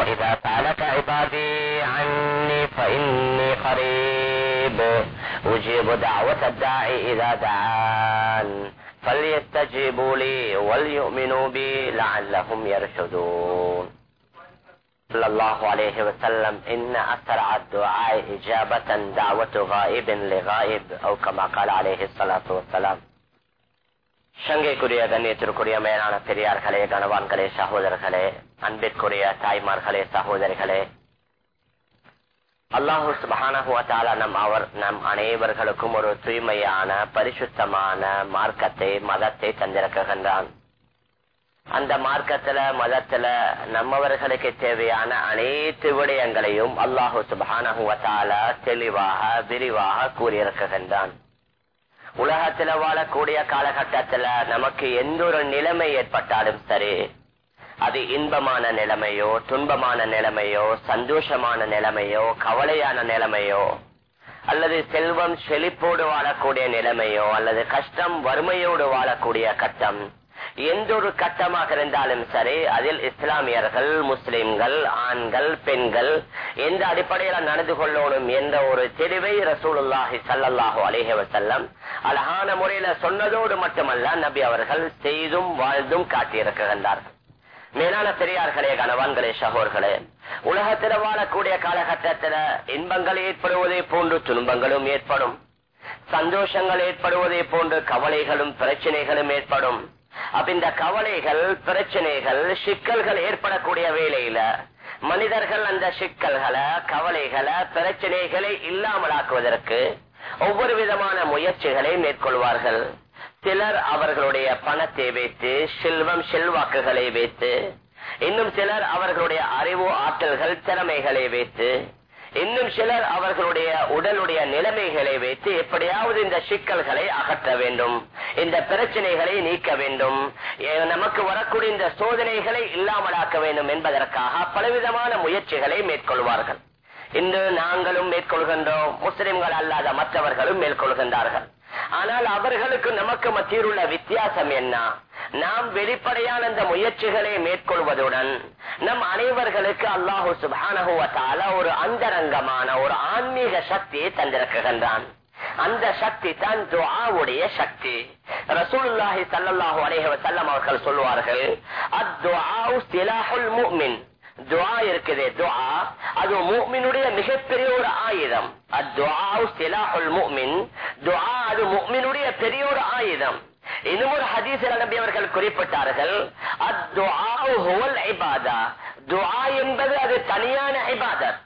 وإذا سألك عبادي عني فإني قريب أجيب دعوة الداعي إذا دعان فليستجيبوا لي وليؤمنوا بي لعلهم يرشدون صلى الله عليه وسلم إن أسرع الدعاء إجابة دعوة غائب لغائب أو كما قال عليه الصلاة والسلام சங்கைக்குரிய கண்ணியத்திற்குரிய மேலான பெரியார்களே கணவான்களே சகோதரர்களே அன்பிற்குரிய தாய்மார்களே சகோதரிகளே. அல்லாஹூ சுபஹானஹுவத்தால நம் அவர் நம் அனைவர்களுக்கும் ஒரு தூய்மையான பரிசுத்தமான மார்க்கத்தை மதத்தை தந்திருக்கின்றான். அந்த மார்க்கத்துல மதத்துல நம்மவர்களுக்கு தேவையான அனைத்து விடயங்களையும் அல்லாஹு சுபஹானஹுவத்தால தெளிவாக விரிவாக கூறியிருக்கின்றான். உலகத்துல வாழக்கூடிய காலகட்டத்துல நமக்கு எந்த ஒரு நிலைமை ஏற்பட்டாலும் சரி அது இன்பமான நிலைமையோ துன்பமான நிலைமையோ சந்தோஷமான நிலைமையோ கவலையான நிலைமையோ அல்லது செல்வம் செழிப்போடு வாழக்கூடிய நிலைமையோ அல்லது கஷ்டம் வறுமையோடு வாழக்கூடிய கட்டம் எந்த ஒரு கட்டமாக இருந்தாலும் சரி அதில் இஸ்லாமியர்கள் முஸ்லிம்கள் ஆண்கள் பெண்கள் எந்த அடிப்படையில் நடந்து கொள்ளணும் என்ற ஒரு தெளிவை ரசூலுல்லாஹி சல்லாஹூ அலேஹி அழகான முறையில சொன்னதோடு மட்டுமல்ல நபி அவர்கள் செய்தும் வாழ்ந்தும் காட்டியிருக்கின்றார்கள். மேலான பெரியார்களே கணவான்களே சகோர்களே உலகத்தில் வாழக்கூடிய காலகட்டத்தில் இன்பங்கள் ஏற்படுவதை போன்று துன்பங்களும் ஏற்படும். சந்தோஷங்கள் ஏற்படுவதை போன்று கவலைகளும் பிரச்சனைகளும் ஏற்படும். அப்ப இந்த கவலைகள் பிரச்சனைகள் சிக்கல்கள் ஏற்படக்கூடிய வேலையில மனிதர்கள் அந்த சிக்கல்களை கவலைகளை பிரச்சனைகளை இல்லாமலாக்குவதற்கு ஒவ்வொரு விதமான முயற்சிகளை மேற்கொள்வார்கள். சிலர் அவர்களுடைய பணத்தை வைத்து செல்வம் செல்வாக்குகளை வைத்து இன்னும் சிலர் அவர்களுடைய அறிவு ஆற்றல்கள் திறமைகளை வைத்து இன்னும் சிலர் அவர்களுடைய உடலுடைய நிலைமைகளை வைத்து எப்படியாவது இந்த சிக்கல்களை அகற்ற வேண்டும். இந்த பிரச்சனைகளை நீக்க வேண்டும். நமக்கு வரக்கூடிய இந்த சோதனைகளை இல்லாமலாக்க வேண்டும் என்பதற்காக பலவிதமான முயற்சிகளை மேற்கொள்வார்கள். இன்று நாங்களும் மேற்கொள்கின்றோம். முஸ்லிம்கள் அல்லாத மற்றவர்களும் மேற்கொள்கின்றார்கள். ஆனால் அவர்களுக்கு நமக்கு மத்தியில் உள்ள வித்தியாசம் என்ன? நாம் வெளிப்படையான அந்த முயற்சிகளை மேற்கொள்வதுடன் நம் அனைவர்களுக்கு அல்லாஹு சுபானகுவத்தால ஒரு அந்தரங்கமான ஒரு ஆன்மீக சக்தியை தந்திருக்கின்றான். அந்த சக்தி தான் துவாவுடைய சக்தி. ரசூலுல்லாஹி சல்லாஹூ அலைஹி வஸல்லம் அவர்கள் சொல்வார்கள் அத்-துஆஉ சிலாஹுல் முக்மின் துவா இருக்குது துவா அது மூமினுடைய மிகப்பெரிய ஒரு ஆயுதம் அத்துவா சிலாஹுல் முஃமின் துவா அது முஃமினுடைய பெரிய ஒரு ஆயுதம் இன்னும் ஒரு ஹதீஸில் நபி அவர்கள் குறிப்பிட்டார்கள் அத்துவா ஹுவல் இபாதா துவா என்பது அது தனியான இபாதத்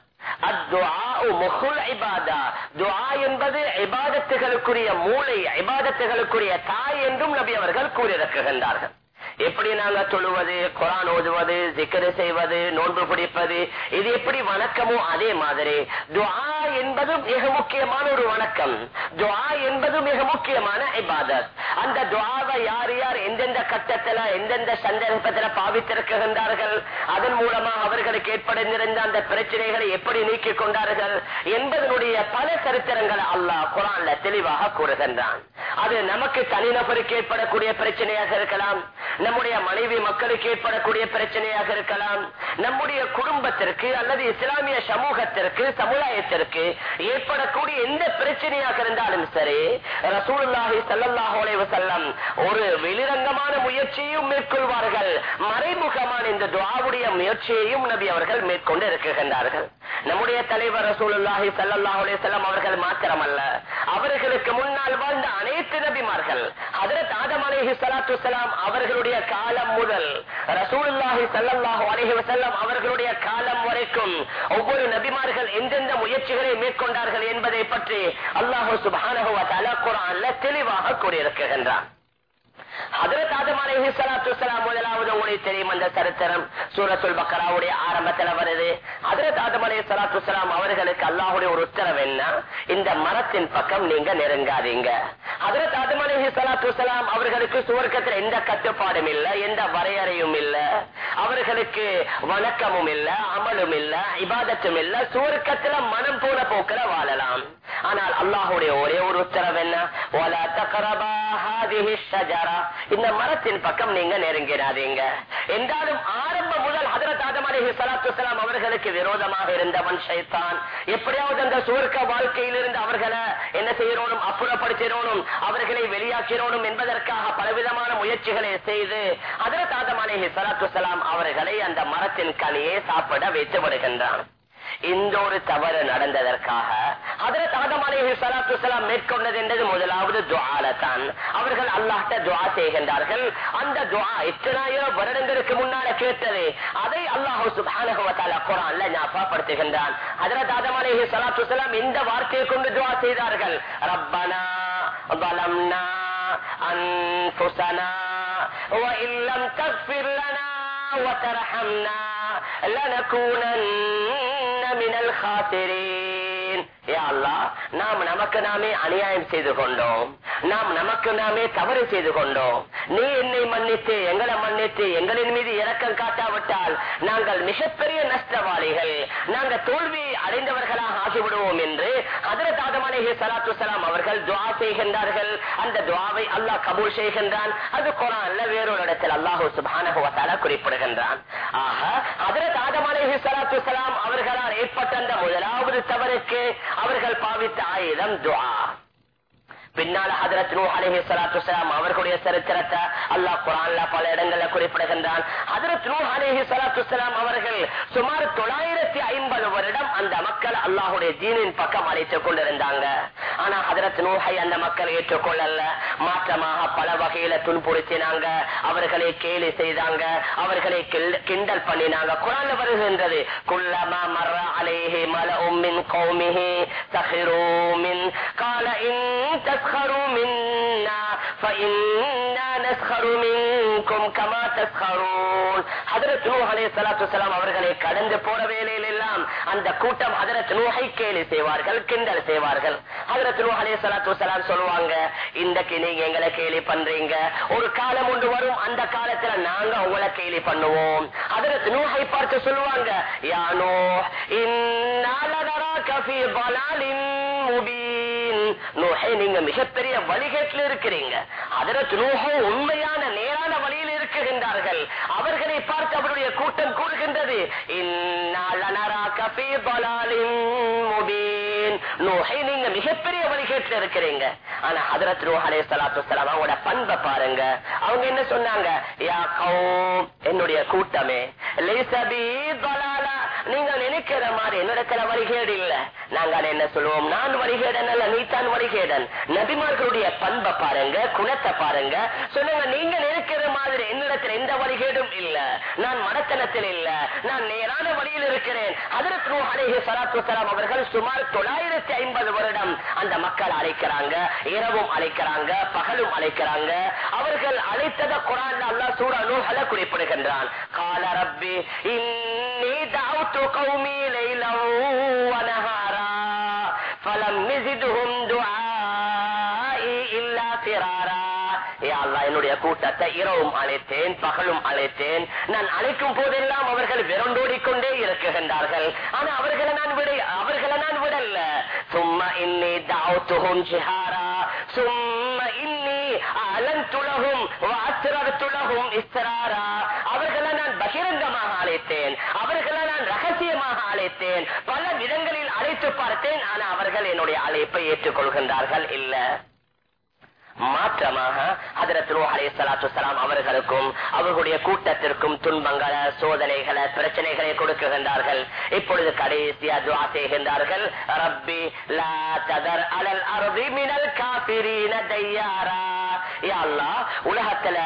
என்பது இபாதத்துகளுக்குரிய மூளை இபாதத்துகளுக்குரிய தாய் என்றும் நபி அவர்கள் கூறியிருக்கின்றார்கள் எப்படி நாங்க தொழுவது குரான் ஓதுவது சிக்கரு செய்வது நோன்பு பிடிப்பது இது எப்படி வணக்கமோ அதே மாதிரி. துவா என்பது மிக முக்கியமான ஒரு வணக்கம். துவா என்பது மிக முக்கியமான இபாதத். அந்த துவாவை யார் யார் எந்தெந்த கட்டத்துல எந்தெந்த சந்தர்ப்பத்துல பாவித்திருக்கின்றார்கள் அதன் மூலமாக அவர்களுக்கு ஏற்படுத்திருந்த அந்த பிரச்சனைகளை எப்படி நீக்கிக் கொண்டார்கள் என்பதனுடைய பல சரித்திரங்களை அல்லாஹ் குரான்ல தெளிவாக கூறுகின்றான். அது நமக்கு தனிநபருக்கு ஏற்படக்கூடிய பிரச்சனையாக இருக்கலாம் நம்முடைய மனைவி மக்களுக்கு ஏற்படக்கூடிய பிரச்சனையாக இருக்கலாம் நம்முடைய குடும்பத்திற்கு அல்லது இஸ்லாமிய சமூகத்திற்கு சமுதாயத்திற்கு ஏற்படக்கூடிய எந்த பிரச்சனையாக இருந்தாலும் சரி ரசூலுல்லாஹி சல்லாஹ் செல்லம். ஒரு வெளிரங்கமான முயற்சியையும் மேற்கொள்வார்கள். மறைமுகமான இந்த துவாவுடைய முயற்சியையும் நபி அவர்கள் மேற்கொண்டு இருக்குகின்றார்கள் நம்முடைய தலைவர் ரசூலுல்லாஹி ஸல்லல்லாஹு செல்லம் அவர்கள் மாத்திரமல்ல. அவர்களுக்கு முன்னால் வாழ்ந்த அனைத்து நபிமார்கள் ஹஜரத் ஆதம் அலைஹி அவர்களுடைய காலம் முதல் ரசூலுல்லாஹி ஸல்லல்லாஹு அலைஹி வசல்லம் அவர்களுடைய காலம் வரைக்கும் ஒவ்வொரு நபிமார்கள் எந்தெந்த முயற்சிகளை மேற்கொண்டார்கள் என்பதை பற்றி அல்லாஹு சுப்ஹானஹு தலா குரான்ல தெளிவாக கூறியிருக்கிறார். ஹதரத் ஆதம் அலைஹி ஸலாத்து வஸலாம் முதலாவது உங்களுக்கு தெரியும் அந்த சரித்திரம். பக்கராவுடைய வருது. ஹதரத் ஆதம் அவர்களுக்கு ஒரு உத்தரவு என்ன? இந்த மரத்தின் பக்கம் நீங்க நெருங்காதீங்க. ஹதரத் ஆதம் அவர்களுக்கு எந்த கட்டுப்பாடும் இல்ல எந்த வரையறையும் இல்ல. அவர்களுக்கு வணக்கமும் இல்ல அமலும் இல்ல இபாதத்தும் இல்ல. சுவர்க்கத்துல மனம் போன போக்கில வாழலாம். ஆனால் அல்லாஹுடைய ஒரே ஒரு உத்தரவு என்ன? இந்த மரத்தின் பக்கம் நீங்க நெருங்கிறாதீங்க என்றாலும் ஆரம்ப முதல் ஹதரத் ஆதம் அவர்களுக்கு விரோதமாக இருந்தவன் சைத்தான் எப்படியாவது அந்த சுவர்க்க வாழ்க்கையிலிருந்து அவர்களை என்ன செய்யணும் அப்புறப்படுத்தினோனும் அவர்களை வெளியாக்கிறோனும் என்பதற்காக பலவிதமான முயற்சிகளை செய்து ஹதரத் ஆதம் அவர்களை அந்த மரத்தின் கனியை சாப்பிட வைத்து விடுகின்றான். இந்த ஒரு தவறு நடந்ததற்காக ஹதரத் ஆதம் அலைஹி ஸலாத்து வஸலாம் மேற்கொண்டது என்றது முதலாவது துஆல தான் அவர்கள் அல்லாஹ்ட்ட துஆ செய்கின்றார்கள் அந்த துஆ எத்தனாயிரம் வருடங்களுக்கு முன்னால கேட்டது அதை அல்லாஹ் சுப்ஹானஹு வ தஆலா குர்ஆன்ல ஞாபகப்படுத்துகின்றான் ஹதரத் ஆதம் அலைஹி ஸலாத்து வஸலாம் இந்த வார்த்தையை கொண்டு துஆ செய்தார்கள் ரப்பனா ظلمنا أنفسنا وإن لم تغفر لنا وترحمنا لنكونن من الخاسرين. நாம் நமக்கு நாமே அநியாயம் செய்து கொண்டோம். நாம் நமக்கு நாமே தவறு செய்து கொண்டோம். நீ என்னை மன்னித்து எங்களை மன்னித்து எங்களின் மீது இறக்கம் காட்டாவிட்டால் நாங்கள் மிகப்பெரிய நஷ்டவாளிகள். நாங்கள் தோல்வி அடைந்தவர்களாக ஆகிவிடுவோம் என்று ஹதரத் ஆதம் அலைஹி அவர்கள் துவா செய்கின்றார்கள். அந்த துவாவை அல்லாஹ் கபூல் செய்கின்றான். அது குர்ஆன்ல வேறொரு இடத்தில் அல்லாஹ் சுப்ஹானஹு குறிப்பிடுகின்றான். ஆக ஹதரத் ஆதம் அலைஹி அவர்களால் ஏற்பட்ட அந்த முதலாவது தவறுக்கு அவர்கள் பாவித்த ஆயுதம் துஆ. பின்னால ஹதரத் நூ அலைஹி ஸலாத்து வஸலாம் அவர்களுடைய சரித்திரத்தை அல்லாஹ் குர்ஆன்ல பல இடங்களில் குறிப்பிடுகின்றான். ஹதரத் நூ அலைஹி ஸலாத்து வஸலாம் அவர்கள் சுமார் 950 வருடம் அந்த மக்கள் அல்லாஹுடைய தீனின் பக்கம் அழைத்துக் கொண்டிருந்தாங்க. ஆனா அதரத் நூகை அந்த மக்கள் ஏற்றுக்கொள்ளல. மாற்றமாக பல வகையில துன்புறுத்தினாங்க. அவர்களை கேலி செய்தாங்க. அவர்களை கிண்டல் பண்ணினாங்க. குரான் வருகின்றது குள்ளமா மர அலேஹி மல உம்மின் கௌமிஹி சஹிரூமின் கால இன் தஸ்ஹரு மின்னா அவர்களை கடந்து போற வேலையில் எல்லாம் அந்த கூட்டம் ஹதரத் நூஹை கேலி செய்வார்கள் கிண்டல் செய்வார்கள். ஹதரத் நூஹ் சலாத்து சலாம் சொல்லுவாங்க இன்றைக்கு நீங்க எங்களை கேலி பண்றீங்க. ஒரு காலம் ஒன்று வரும் அந்த காலத்துல நாங்க உங்களை கேலி பண்ணுவோம். ஹதரத் நூஹை பார்த்து சொல்லுவாங்க யானோ இந்நாளதரா கஃபி பலாலின் முபீன். நோஹே நீங்க மிகப்பெரிய வழிகேட்டில் இருக்கிறீங்க. அதற்கு நோஹோ உண்மையான நேரான வழியில் இருக்குகின்றார்கள் அவர்களை பார்த்து அவருடைய கூட்டம் கூறுகின்றது. நீங்க மிகப்பெரிய வழிகேட்டில் இருக்கிறீங்க. ஆனா ஹதரத் நூஹ் அலே சலாத்து அவங்களோட பண்பை பாருங்க. அவங்க என்ன சொன்னாங்க? என்னுடைய கூட்டமே லேசபி பலாலா நீங்க நினைக்கிற மாதிரி என்னிடத்துல வழிகேடு இல்ல. நாங்கள் என்ன சொல்லுவோம்? நான் வழிகேடன் அல்ல நீதான் வழிகேடன். நபிமார்களுடைய பண்பை பாருங்க குணத்தை பாருங்க. சொல்லுங்க நீங்க நினைக்கிற மாதிரி என்னிடத்துல எந்த வழிகேடும் இல்ல. நான் மடத்தனத்தில் இல்ல. நான் நேரான வழியில் இருக்கிறேன். அதற்கு நூஹ் சலாத்து சலாம் அவர்கள் சுமார் தொள்ளாயிரத்தி ஐம்பது வருடம் அந்த மக்கள் அழைக்கிறாங்க இரவும் அழைக்கிறாங்க பகலும் அழைக்கிறாங்க. அவர்கள் அழைத்தத குரான் அல்லா சூரா நூஹ்ல குறிப்பிடுகின்றான். கால ரப்பி இன்னி دعوت قومي ليلا ونهارا فلم يزدهم دعائي إلا فرارا யா அல்லாஹ், என்னுடைய கூட்டத்தை இரவும் அழைத்தேன் பகலும் அழைத்தேன் நான் அழைக்கும் போதெல்லாம் அவர்கள் விரண்டோடிக் கொண்டே இருக்குகின்றார்கள் ஆனா அவர்களை நான் விட அவர்களை நான் விடல சும்மா இன்னி தாவுத்துகும் ஜிஹாரா சும்மா இன்னி அலந்துலகும் வாத்திரத்துலகும் இஸ்ராரா. அவர்களை நான் பகிரங்கமாக அழைத்தேன். அவர்களை நான் ரகசியமாக அழைத்தேன். பல விதங்களில் அழைத்து பார்த்தேன். ஆனா அவர்கள் என்னுடைய அழைப்பை ஏற்றுக்கொள்கின்றார்கள். இல்ல. மாற்றமாக ஹதரத் நூஹ் அலைஹிஸ்ஸலாத்து வஸலாம் அவர்களுக்கும் அவர்களுடைய கூட்டத்திற்கும் துன்பங்களை சோதனைகளை பிரச்சனைகளை கொடுக்குகின்றார்கள் இப்பொழுது கடைசியா துவா செய்கின்றார்கள். ரப்பி லா ததர் அலல் அருதி மினல் காபிரீன தையாரா. யா உலகத்துல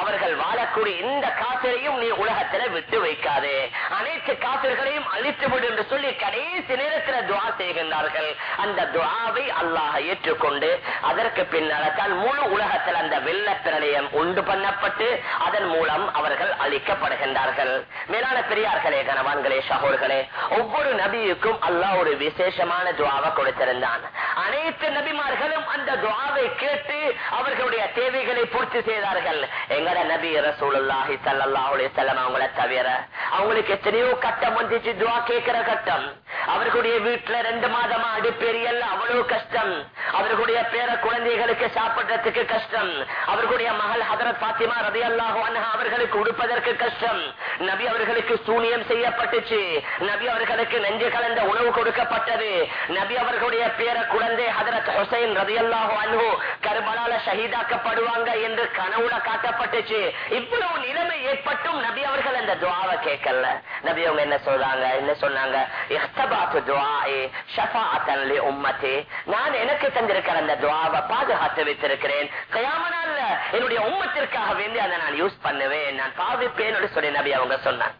அவர்கள் வாழக்கூடிய இந்த காசிரையும் நீ உலகத்துல விட்டு வைக்காதே. அனைத்து காசிர்களையும் அழித்துவிடும் என்று சொல்லி கடைசி நேரத்தில் துவா செய்கின்றார்கள். அந்த துவாவை அல்லாஹ ஏற்றுக்கொண்டு அதற்கு பின்னால் முழு உலகத்தில் அந்த வெள்ள பிரளயம் உண்டு பண்ணப்பட்டு அதன் மூலம் அவர்கள் அழிக்கப்படுகின்றார்கள். மேலான பெரியார்களே கணவான்களே சகோர்களே ஒவ்வொரு நபியுக்கும் அல்லாஹ் ஒரு விசேஷமான துவாவை கொடுத்திருந்தான். அனைத்து நபிமார்களும் அந்த துவாவை கேட்டு அவர்களுடைய தேவை தேவைகளை பூர்த்தி செய்தார்கள். எங்கட நபி ரசூலுல்லாஹி ஸல்லல்லாஹு அலைஹி வஸல்லம் அவங்கள தவிர அவங்களுக்கு எத்தனையோ கட்டம் வந்துச்சு துவா கேட்கிற கட்டம். அவர்களுடைய வீட்டுல ரெண்டு மாதமா அடுப்பெரியல் அவ்வளவு கஷ்டம். அவர்களுடைய பேர குழந்தைகளுக்கு சாப்பிடுறதுக்கு கஷ்டம். அவர்களுடைய மகள் ஹதரத் பாத்திமா ரதி அவர்களுக்கு உடுப்பதற்கு கஷ்டம். நபி அவர்களுக்கு சூனியம் செய்யப்பட்டுச்சு. நபி அவர்களுக்கு நெஞ்சு கலந்த உணவு கொடுக்கப்பட்டது. நபி அவர்களுடைய பேர குழந்தை ஹதரத் ஹுசைன் ரதி அல்லாஹோ அனு கருபலால ஷஹீதாக்கப்படுவாங்க என்று கனவுல காட்டப்பட்டுச்சு. இவ்வளவு நிலைமை ஏற்பட்டும் நபி அவர்கள் அந்த துவாவை கேட்கல. நபி அவங்க என்ன சொல்றாங்க? என்ன சொன்னாங்க? இஹ்தபாத்து துஆஇ ஷஃபாஅத்தன் நான் எனக்கு தந்திருக்கிற அந்த துவாவை பாதுகாத்து வைத்திருக்கிறேன். கயாமனால என்னுடைய உம்மத்திற்காக வேண்டி அதை நான் யூஸ் பண்ணுவேன். நான் பாவிப்பேன் சொல்லி நபி அவங்க சொன்னான்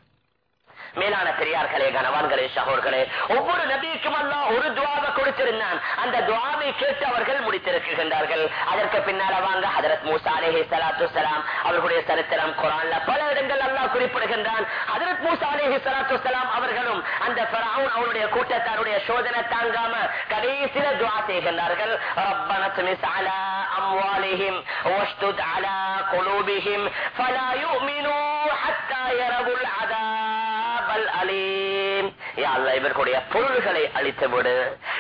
மேலான பெரியார்களே கனவான்களே சகோர்களே ஒவ்வொரு நபிக்கும் அல்லா ஒரு துவாவை கொடுத்திருந்தான். அந்த துவாவை கேட்டு அவர்கள் முடித்திருக்கின்றார்கள். அதற்கு பின்னால வாங்க ஹதரத் மூசா அலேஹி சலாத்து சலாம் அவர்களுடைய சரித்திரம் குரான்ல பல இடங்கள் அல்லா குறிப்பிடுகின்றான். ஹதரத் மூசா அலேஹி சலாத்து சலாம் அவர்களும் அந்த ஃபரவுன் அவருடைய கூட்டத்தாருடைய சோதனை தாங்காம கடைசியில துவா செய்கின்றார்கள். ரப்பன துமிஸ் அலா அம்வாலிஹிம் வஷ்துத் அலா குலூபிஹிம் ஃபலா யுமினூ அதாபல் அலீம். யா இவர்களுடைய பொருள்களை அழித்து விடு.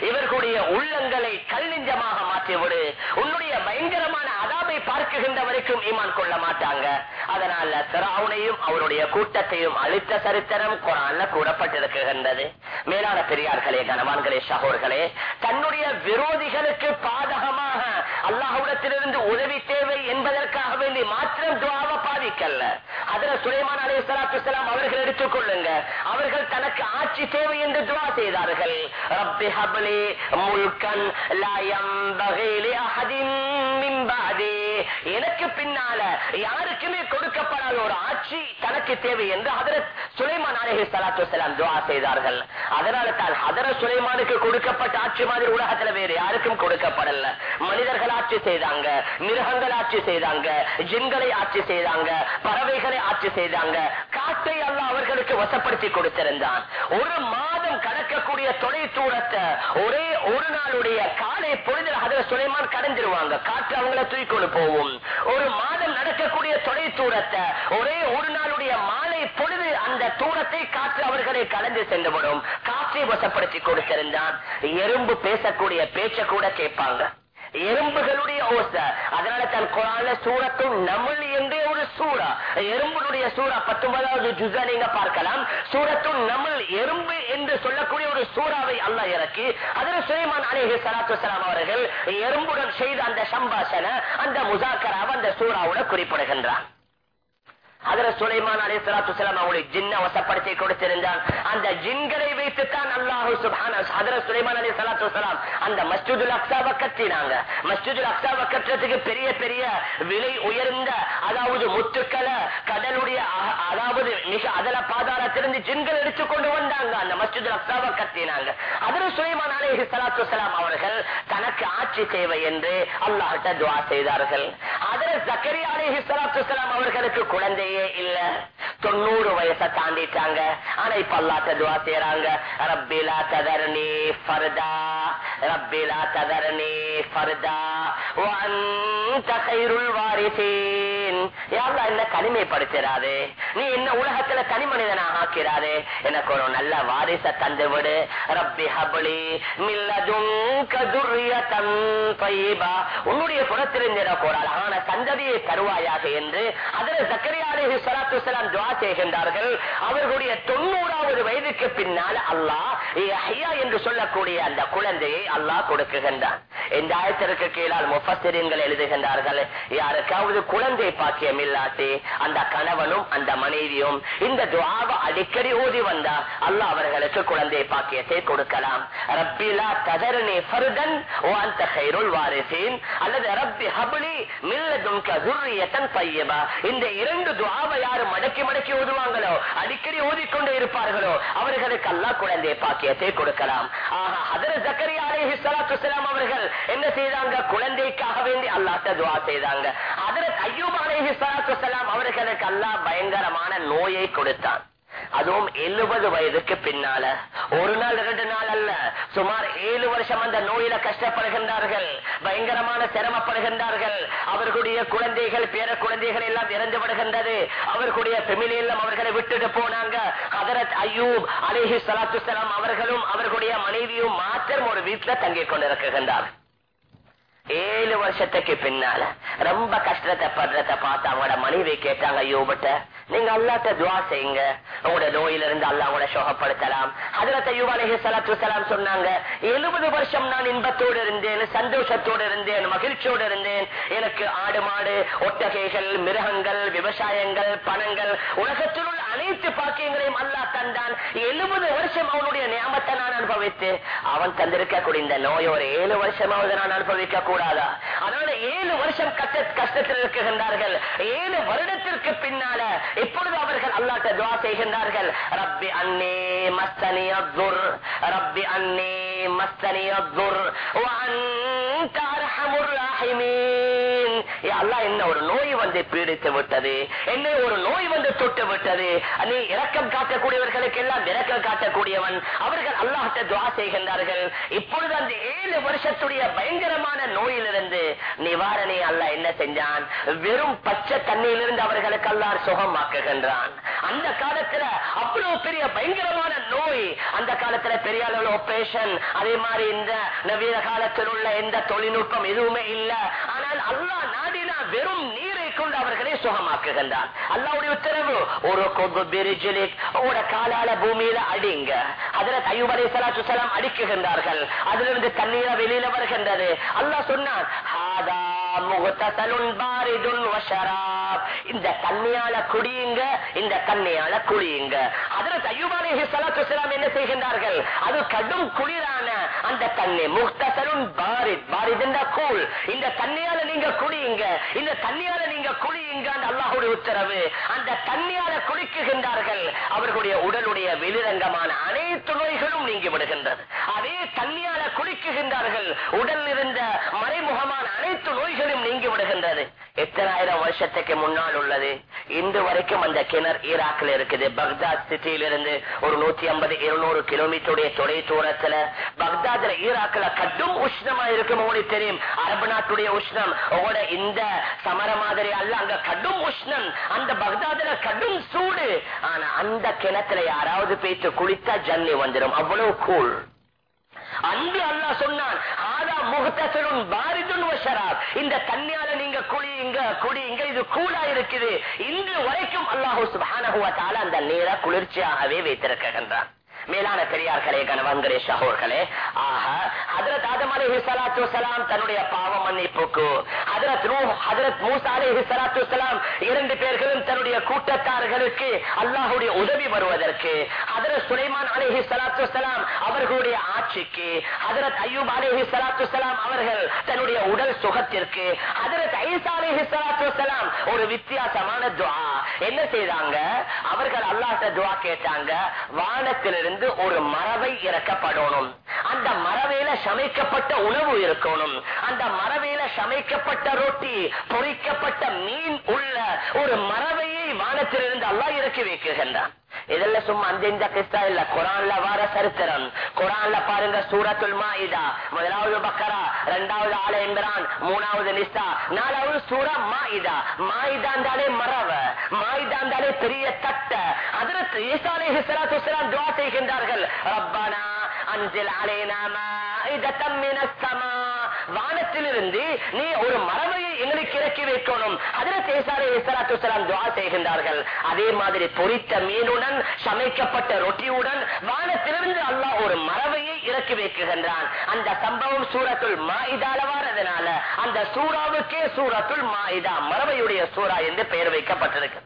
இவர்களுடைய உள்ளங்களை கல்லிஞ்சமாக மாற்றி விடு. உன்னுடைய பயங்கரமான அதாபை பார்க்குகின்ற வரைக்கும் ஈமான் கொள்ள மாட்டாங்க. அதனால சிராவுனையும் அவருடைய கூட்டத்தையும் அழித்த சரித்திரம் குரான்ல கூறப்பட்டிருக்கின்றது. மேலான பெரியார்களே கனவான்களே சகோர்களே தன்னுடைய விரோதிகளுக்கு பாதகமாக அல்லாஹுடத்திலிருந்து உதவி தேவை என்பதற்காக வேண்டி மாத்திரம் துவாவை பாதிக்கல்ல. அதுல சுலைமான் அலி சலாத்து அவர்கள் எடுத்துக் கொள்ளுங்க. அவர்கள் தனக்கு ஆட்சி தேவை என்று துவா செய்தார்கள். ரப்பி முல்கன் அஹதின் எனக்கு பின்னால யாருக்குமே கொடுக்கப்படாத ஒரு ஆட்சி தனக்கு தேவை என்று ஹதரத் சுலைமான் அலஹி சலாத்து துவா செய்தார்கள். அதனால தான் ஹதரத் சுலைமானுக்கு கொடுக்கப்பட்ட ஆட்சி மாதிரி உலகத்துல வேறு யாருக்கும் கொடுக்கப்படல. மனிதர்கள் ஆட்சி செய்தாங்க மிருகங்கள் ஆட்சி செய்தாங்க ஜின்களை ஆட்சி செய்தாங்க பறவைகளை ஆட்சி செய்தாங்க. காட்டை அல்ல அவர்களுக்கு வசப்படுத்தி கொடுத்திருந்தான். ஒரு மாதம் கடக்கக்கூடிய தொலை தூரத்தை ஒரே ஒரு நாளுடைய காலை பொழுதில் அதில் சுலைமான் கடந்துருவாங்க. காற்று அவங்கள தூக்கொண்டு போகும். ஒரு மாதம் நடக்கக்கூடிய தொலை தூரத்தை ஒரே ஒரு நாளுடைய மாலை பொழுது அந்த தூரத்தை காற்று அவர்களை கடந்து சென்றுவிடும் காற்றை வசப்படுத்தி கொடுத்திருந்தான். எறும்பு பேசக்கூடிய பேச்ச கூட கேட்பாங்க. எறும்புகளுடைய ஓசை. அதனால தன் குரான சூரத்தும் நமுல் என்றே ஒரு சூறா. எறும்புடைய சூறா பத்தொன்பதாவது ஜுசா நீங்க பார்க்கலாம். சூரத்தும் நமுல் எறும்பு என்று சொல்லக்கூடிய ஒரு சூறாவை அல்ல இறக்கி அதில் சுலைமான் அலேஹி சலாத்து சலாம் அவர்கள் எறும்புடன் செய்த அந்த சம்பாஷண அந்த முசாக்கராவை அந்த சூறாவோட குறிப்பிடுகின்றான். அதுல சுலைமான் அலி சலாத்து சலாம் அவங்களுக்கு ஜின்ன வசப்படுத்தி கொடுத்திருந்தான். அந்த ஜின்களை வைத்துத்தான் அல்லாஹு சுபான அதுல சுலைமான் அலி சலாத்து சலாம் அந்த மஸ்ஜிதுல் அக்சாவை கட்டினாங்க மஸ்ஜிதுல் அக்சாவை கட்டுறதுக்கு பெரிய பெரிய விலை உயர்ந்த அதாவது முத்துக்களை கடலுடைய அதாவது மிக அதல பாதாரத்திலிருந்து ஜின்கள் எடுத்து கொண்டு வந்தாங்க. அந்த மஸ்ஜிதுல் அக்சாவை கட்டினாங்க அதுல சுலைமான் அலி சலாத்து சலாம் அவர்கள் தனக்கு ஆட்சி தேவை என்று அல்லாஹிட்ட துவா செய்தார்கள். அதுல ஜக்கரியா அவர்களுக்கு குழந்தையே இல்ல. தொண்ணூறு வயசை தாண்டிட்டாங்க. ஆனா இப்ப அல்லாத்த துவா செய்றாங்க. ரப்பிலா ததரணி ஃபர்தா. ரப்பிலா ததரணி ஃபர்தா. வ அன்த வாரிசே யாரா என்ன தனிமைப்படுத்திடாதே நீ என்ன உலகத்துல தனி மனிதனாக ஆக்கிறாதே. எனக்கு ஒரு நல்ல வாரிச தந்து விடு ரப்பி ஹப்லி மில்லதுன்க உன்னுடைய புறத்திலிருந்து எனக்கு ஒரு அழகான சந்ததியை தருவாயாக என்று அதில் சக்கரியா சலாத்து சலாம் துவா செய்கின்றார்கள். அவர்களுடைய தொண்ணூறாவது வயதுக்கு பின்னால் அல்லாஹ் ஐயா என்று சொல்லக்கூடிய அந்த குழந்தையை அல்லாஹ் கொடுக்குகின்றான். இந்த ஆயத்திற்கு கீழால் முஃபஸ்ஸிரீன்கள் எழுதுகின்றார்கள். யாருக்காவது குழந்தை பாக்கியம் இல்லாட்டி அந்த கணவனும் அந்த மனைவியும் இந்த துவாவை அடிக்கடி ஓதி வந்தா அல்லாஹ் அவர்களுக்கு குழந்தை பாக்கியத்தை கொடுக்கலாம். ரப்பிலா ததர்னி ஃபர்தன் ஓ அந்த கைருல் வாரிசின் அல்லது ரப்பி ஹபுலி மில்லதுன்க துர்ரியத்தன் பையபா இந்த இரண்டு துவாவை யாரு மடக்கி மடக்கி ஓதுவாங்களோ அடிக்கடி ஓதிக்கொண்டே இருப்பார்களோ அவர்களுக்கு அல்லா குழந்தை பாக்கியத்தை கொடுக்கலாம். ஆஹா ஹதரத் ஜக்கரியா அலைஹி ஸலாத்து வஸலாம் அவர்கள் என்ன செய்தாங்க? குழந்தைக்காக வேண்டி அல்லாட்ட துவா செய்தாங்க. ஹதரத் அய்யூப் அலைஹி சலாத்துலாம் அவர்களுக்கு அல்லா பயங்கரமான நோயை கொடுத்தான். அதுவும் எழுபது வயதுக்கு பின்னால. ஒரு நாள் ரெண்டு நாள் அல்ல. சுமார் ஏழு வருஷம் அந்த நோயில கஷ்டப்படுகின்றார்கள். பயங்கரமான சிரமப்படுகின்றார்கள். அவர்களுடைய குழந்தைகள் பேர குழந்தைகள் எல்லாம் இறந்து விடுகின்றது. அவர்களுடைய பெமிலி எல்லாம் அவர்களை விட்டுட்டு போனாங்க. ஹதரத் ஐயூப் அலிஹி சலாத்து சலாம் அவர்களும் அவர்களுடைய மனைவியும் மாத்திரம் ஒரு வீட்டுல தங்கிக் கொண்டிருக்கின்றார் ஏழு வருஷத்துக்கு பின்னால ரொம்ப கஷ்டத்தை படுறத பார்த்து அவங்களோட மனைவி கேட்டாங்க யூபட்ட நீங்க அல்லாட்ட துவா செய்யுங்க. உங்களோட நோயில இருந்து அல்லா சோகப்படுத்தலாம். அதுல தையூப் சலாத்து சலாம் சொன்னாங்க எழுபது வருஷம் நான் இன்பத்தோடு இருந்தேன் சந்தோஷத்தோடு இருந்தேன் மகிழ்ச்சியோடு இருந்தேன். எனக்கு ஆடு மாடு ஒட்டகைகள் மிருகங்கள் விவசாயங்கள் பணங்கள் உலகத்தில் உள்ள அனைத்து பாக்கியங்களையும் அல்லா தந்தான். எழுபது வருஷம் அவனுடைய நியமத்தை நான் அனுபவித்து அவன் தந்திருக்கக்கூடிய இந்த நோய் ஒரு ஏழு வருஷமாவது நான் அனுபவிக்க கூடாதா அதனால ஏழு வருஷம் கஷ்ட கஷ்டத்தில் இருக்குகின்றார்கள் ஏழு வருடத்திற்கு பின்னால இப்பொழுது அவர்கள் அல்லாட்ட துவா செய்கின்றார்கள். ரப்பி அன்னே மஸ்தனி அப்துர் ரப்பி அன்னே மஸ்தனி அப்துர் என்ன ஒரு நோய் வந்து பீடித்து விட்டது. என்ன ஒரு நோய் வந்து தொட்டு விட்டது. நீ இரக்கம் காட்டக்கூடியவர்களுக்கு எல்லாம் இரக்கம் காட்டக்கூடியவன். அவர்கள் அல்லாஹத்தை துவா செய்கின்றார்கள். இப்பொழுது அந்த ஏழு வருஷத்துடைய பயங்கரமான நோயிலிருந்து நிவாரணை அல்ல என்ன செஞ்சான்? வெறும் பச்சை தண்ணியிலிருந்து அவர்களுக்கு அல்லாஹ் சுகமாக்குகின்றான். அந்த காலத்துல அவ்வளவு பெரிய பயங்கரமான நோய். அந்த காலத்துல பெரிய அளவுல ஆபரேஷன் அதே மாதிரி இந்த நவீன காலத்தில் உள்ள எந்த தொழில்நுட்பம் எதுவுமே இல்லை. ஆனால் அல்லா நாடினா வெறும் நீரை கொண்டு சுகமாக்குகின்றான். அல்லாவுடைய உத்தரவு ஒரு கொம்பு உங்களோட காலால பூமியில அடிங்க. அதுல அலி சலாத்து சலாம் அடிக்குகின்றார்கள். அதிலிருந்து வெளியில வருகின்றது. அல்லாஹ் சொன்னான் "ஹாதா இந்த தண்ணியால குடியுங்க இந்த தண்ணியால குடியுங்க அதுல தையூப் அலி சலாத்து சலாம் என்ன செய்கின்றார்கள்? அது கடும் குளிரான அந்த தண்ணி முக்தசலுன் பாரித். பாரித் என்ற கூழ். இந்த தண்ணியால நீங்க குடியுங்க இந்த தண்ணியால நீங்க குடியுங்க அந்த அல்லாஹுடைய உத்தரவு. அந்த தண்ணியால குளிக்குகின்றார்கள். அவர்களுடைய உடலுடைய வெளிரங்கமான அனைத்து நோய்களும் நீங்கி விடுகின்றது. அதே தண்ணியால குளிக்குகின்றார்கள். உடல் இருந்த மறைமுகமான அனைத்து நோய்களும் நீங்கி விடுகின்றது. எத்தனாயிரம் வருஷத்துக்கு முன்னால் உள்ளது? இன்று வரைக்கும் அந்த கிணறு ஈராக்கில் இருக்குது. பக்தாத் சிட்டியிலிருந்து ஒரு நூத்தி ஐம்பது இருநூறு கிலோமீட்டருடைய தொலை தூரத்துல பக்தாத் அதுல ஈராக்ல கடும் உஷ்ணமா இருக்கும் உங்களுக்கு தெரியும் அரபு நாட்டுடைய உஷ்ணம். உங்களோட இந்த சமர மாதிரி அல்ல அங்க கடும் உஷ்ணம். அந்த பக்தாதுல கடும் சூடு. ஆனா அந்த கிணத்துல யாராவது பேச்சு குளித்தா ஜன்னி வந்துடும் அவ்வளவு கூழ். அன்று அல்லா சொன்னான் இந்த தண்ணியால நீங்க குளியுங்க குடியுங்க இது கூலா இருக்குது. இன்று வரைக்கும் அல்லாஹூ சுப்ஹானஹு அந்த நீரை குளிர்ச்சியாகவே வைத்திருக்கின்றான். மேலான பெரியார்களே கணவன்களே சகோர்களே. ஆக ஹதரத் ஆதம் அலி ஸலாத்து சலாம் தன்னுடைய பாவ மன்னிப்புக்கு ஹதரத் ரூ ஹதரத் மூசா அலி ஸலாத்து சலாம் இரண்டு பேர்களும் தன்னுடைய கூட்டத்தார்களுக்கு அல்லாஹுடைய உதவி வருவதற்கு ஹதரத் சுலைமான் அலைஹி சலாத்து சலாம் அவர்களுடைய ஆட்சிக்கு ஹதரத் ஐயூப் அலைஹி சலாத்து சலாம் அவர்கள் தன்னுடைய உடல் சுகத்திற்கு ஹதரத் ஐசா அலைஹி சலாத்து சலாம் ஒரு வித்தியாசமான துவா என்ன செய்தாங்க? அவர்கள் அல்லாட்ட துவா கேட்டாங்க வானத்திலிருந்து ஒரு மரபை இறக்கப்படணும் அந்த மரவேல சமைக்கப்பட்ட உணவு இருக்கணும். அந்த மரவேல சமைக்கப்பட்ட ரொட்டி பொறிக்கப்பட்ட மீன் உள்ள ஒரு மரவையை வானத்திலிருந்து அல்லா இறக்கி வைக்கின்றான். இதெல்லாம் சும்மா அந்த கிறிஸ்தா இல்ல. குரான்ல வார சரித்திரம். குரான்ல பாருங்க சூரத்துல் மாயிதா. முதலாவது பக்கரா ரெண்டாவது ஆல இம்ரான் மூணாவது நிஸ்தா. நாலாவது சூரா மாயிதா. மாயிதாந்தாலே மரவ. மாயிதாந்தாலே பெரிய தட்ட. அதற்கு ஈசாலே ஹிஸ்லாத்து வஸ்ஸலாம் துஆ செய்கின்றார்கள். ரப்பானா அஞ்சில் அலைனா வானத்திலிருந்து நீ ஒரு மரபையை எங்களுக்கு இறக்கி வைக்கணும். அதில் தேசாலே செய்கின்றார்கள். அதே மாதிரி பொரித்த மீனுடன் சமைக்கப்பட்ட ரொட்டியுடன் வானத்திலிருந்து அல்லாஹ் ஒரு மரபையை இறக்கி வைக்குகின்றான் அந்த சம்பவம் சூரத்துள் மாயிதால வாரதுனால அந்த சூறாவுக்கே மா மாயிதா மரபையுடைய சூறா என்று பெயர் வைக்கப்பட்டிருக்கு